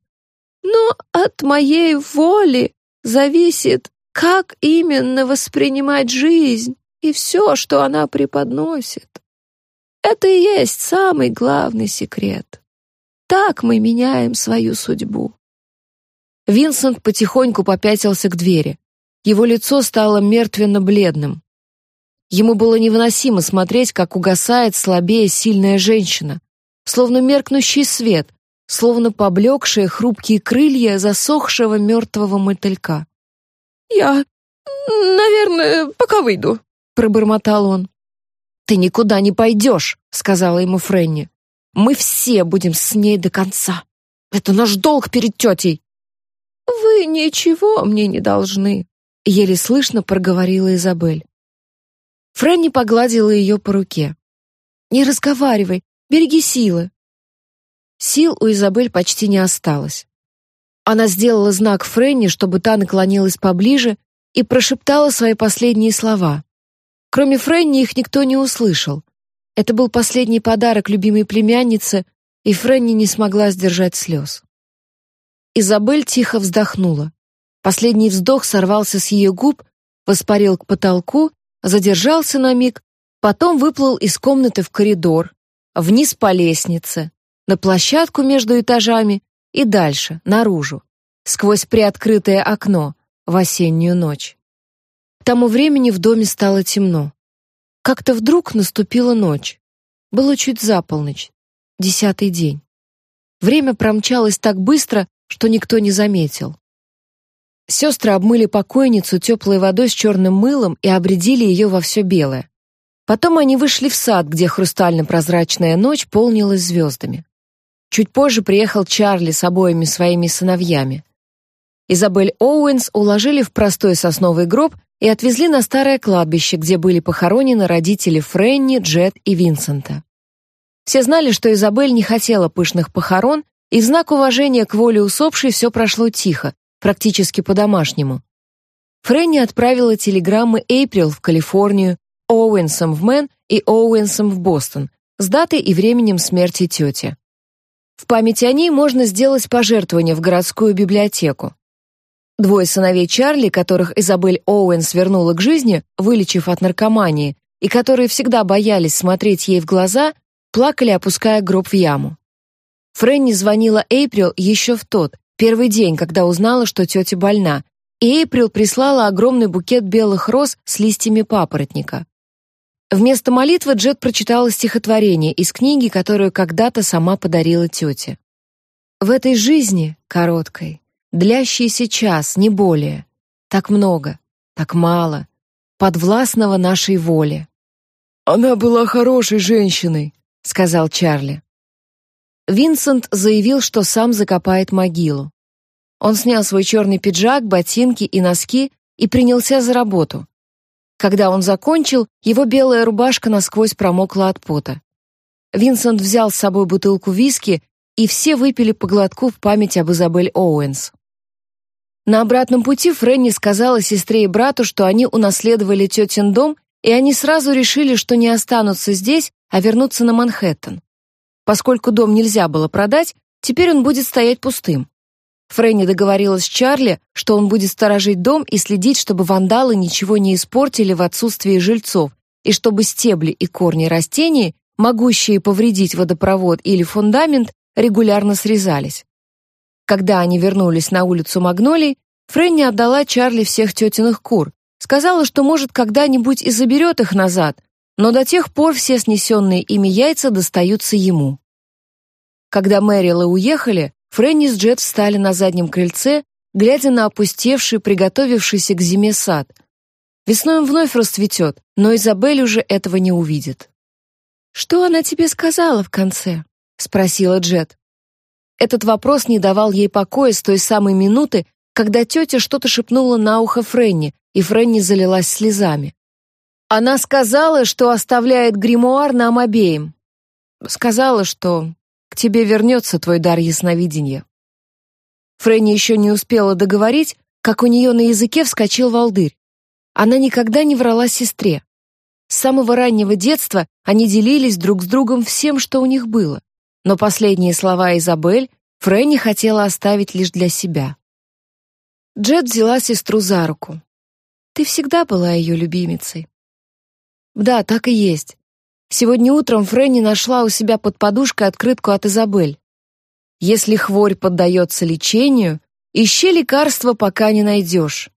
[SPEAKER 2] Но от моей воли зависит, как именно воспринимать жизнь и все, что она преподносит. Это и есть самый главный секрет. Так мы меняем свою судьбу.
[SPEAKER 1] Винсент потихоньку попятился к двери. Его лицо стало мертвенно-бледным. Ему было невыносимо смотреть, как угасает слабее сильная женщина, словно меркнущий свет, словно поблекшие хрупкие крылья засохшего мертвого мотылька.
[SPEAKER 2] «Я, наверное, пока выйду», — пробормотал он.
[SPEAKER 1] «Ты никуда не пойдешь», — сказала ему Фрэнни. «Мы все будем с ней до конца. Это наш долг перед тетей».
[SPEAKER 2] «Вы ничего мне не должны», — еле слышно проговорила Изабель.
[SPEAKER 1] Фрэнни погладила ее по руке. «Не разговаривай, береги силы. Сил у Изабель почти не осталось. Она сделала знак Фрэнни, чтобы та наклонилась поближе, и прошептала свои последние слова. Кроме Фрэнни их никто не услышал. Это был последний подарок любимой племяннице, и Фрэнни не смогла сдержать слез. Изабель тихо вздохнула. Последний вздох сорвался с ее губ, воспарил к потолку, задержался на миг, потом выплыл из комнаты в коридор, вниз по лестнице, на площадку между этажами и дальше, наружу, сквозь приоткрытое окно в осеннюю ночь. К тому времени в доме стало темно. Как-то вдруг наступила ночь. Было чуть за полночь, десятый день. Время промчалось так быстро, что никто не заметил. Сестры обмыли покойницу теплой водой с черным мылом и обредили ее во все белое. Потом они вышли в сад, где хрустально-прозрачная ночь полнилась звездами. Чуть позже приехал Чарли с обоими своими сыновьями. Изабель Оуэнс уложили в простой сосновый гроб и отвезли на старое кладбище, где были похоронены родители Фрэнни, Джет и Винсента. Все знали, что Изабель не хотела пышных похорон, и в знак уважения к воле усопшей все прошло тихо, практически по-домашнему. Фрэнни отправила телеграммы Эйприл в Калифорнию, Оуэнсом в Мэн и Оуэнсом в Бостон с датой и временем смерти тети. В память о ней можно сделать пожертвование в городскую библиотеку. Двое сыновей Чарли, которых Изабель Оуэнс вернула к жизни, вылечив от наркомании, и которые всегда боялись смотреть ей в глаза, плакали, опуская гроб в яму. Фрэнни звонила Эйприл еще в тот, первый день, когда узнала, что тетя больна, и Эйприл прислала огромный букет белых роз с листьями папоротника. Вместо молитвы Джет прочитала стихотворение из книги, которую когда-то сама подарила тете. В этой жизни, короткой, длящейся час, не более, так много, так мало, подвластного нашей воле.
[SPEAKER 3] Она была хорошей женщиной, сказал Чарли.
[SPEAKER 1] Винсент заявил, что сам закопает могилу. Он снял свой черный пиджак, ботинки и носки и принялся за работу. Когда он закончил, его белая рубашка насквозь промокла от пота. Винсент взял с собой бутылку виски, и все выпили по глотку в память об Изабель Оуэнс. На обратном пути Фрэнни сказала сестре и брату, что они унаследовали тетин дом, и они сразу решили, что не останутся здесь, а вернутся на Манхэттен. Поскольку дом нельзя было продать, теперь он будет стоять пустым. Фрэнни договорилась с Чарли, что он будет сторожить дом и следить, чтобы вандалы ничего не испортили в отсутствии жильцов, и чтобы стебли и корни растений, могущие повредить водопровод или фундамент, регулярно срезались. Когда они вернулись на улицу Магнолий, Фрэнни отдала Чарли всех тетиных кур, сказала, что, может, когда-нибудь и заберет их назад, но до тех пор все снесенные ими яйца достаются ему. Когда Мэрилы уехали, Фрэнни с Джет встали на заднем крыльце, глядя на опустевший, приготовившийся к зиме сад. Весной он вновь расцветет, но Изабель уже этого не увидит. «Что она тебе сказала в конце?» — спросила Джет. Этот вопрос не давал ей покоя с той самой минуты, когда тетя что-то шепнула на ухо Фрэнни, и Фрэнни залилась слезами. Она сказала, что оставляет гримуар нам обеим. Сказала, что к тебе вернется твой дар ясновидения. Фрэнни еще не успела договорить, как у нее на языке вскочил волдырь. Она никогда не врала сестре. С самого раннего детства они делились друг с другом всем, что у них было. Но последние слова Изабель Фрэнни хотела оставить лишь для себя. Джет взяла сестру за руку. «Ты всегда была ее любимицей». «Да, так и есть. Сегодня утром Фрэнни нашла у себя под подушкой открытку от Изабель. Если хворь поддается лечению, ищи лекарство, пока не найдешь.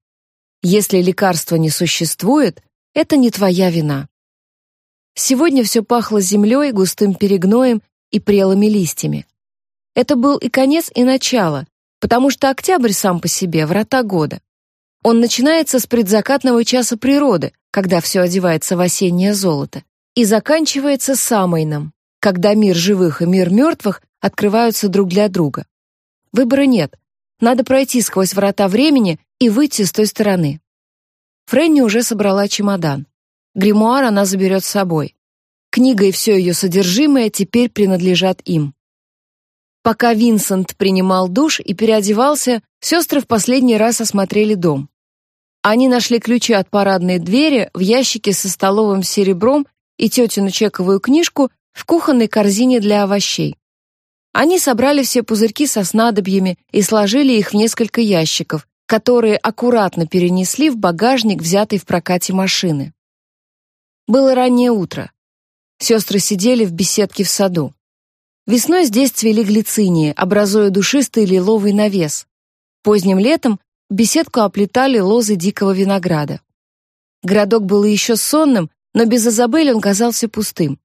[SPEAKER 1] Если лекарства не существует, это не твоя вина. Сегодня все пахло землей, густым перегноем и прелыми листьями. Это был и конец, и начало, потому что октябрь сам по себе — врата года. Он начинается с предзакатного часа природы, когда все одевается в осеннее золото и заканчивается Самайном, когда мир живых и мир мертвых открываются друг для друга. Выбора нет. Надо пройти сквозь врата времени и выйти с той стороны. Фрэнни уже собрала чемодан. Гримуар она заберет с собой. Книга и все ее содержимое теперь принадлежат им. Пока Винсент принимал душ и переодевался, сестры в последний раз осмотрели дом. Они нашли ключи от парадной двери в ящике со столовым серебром и тетину чековую книжку в кухонной корзине для овощей. Они собрали все пузырьки со снадобьями и сложили их в несколько ящиков, которые аккуратно перенесли в багажник, взятый в прокате машины. Было раннее утро. Сестры сидели в беседке в саду. Весной здесь цвели глицинии, образуя душистый лиловый навес. Поздним летом беседку оплетали лозы дикого винограда. Городок был еще сонным, но без Изабель он казался пустым.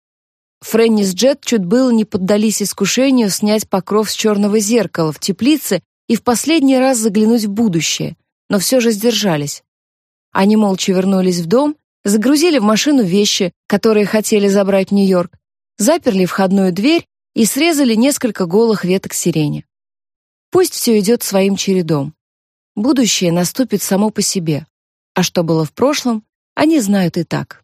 [SPEAKER 1] Фрэнни с Джет чуть было не поддались искушению снять покров с черного зеркала в теплице и в последний раз заглянуть в будущее, но все же сдержались. Они молча вернулись в дом, загрузили в машину вещи, которые хотели забрать в Нью-Йорк, заперли входную дверь и срезали несколько голых веток сирени. Пусть все идет своим чередом. Будущее наступит само по себе, а что было в прошлом, они знают и так.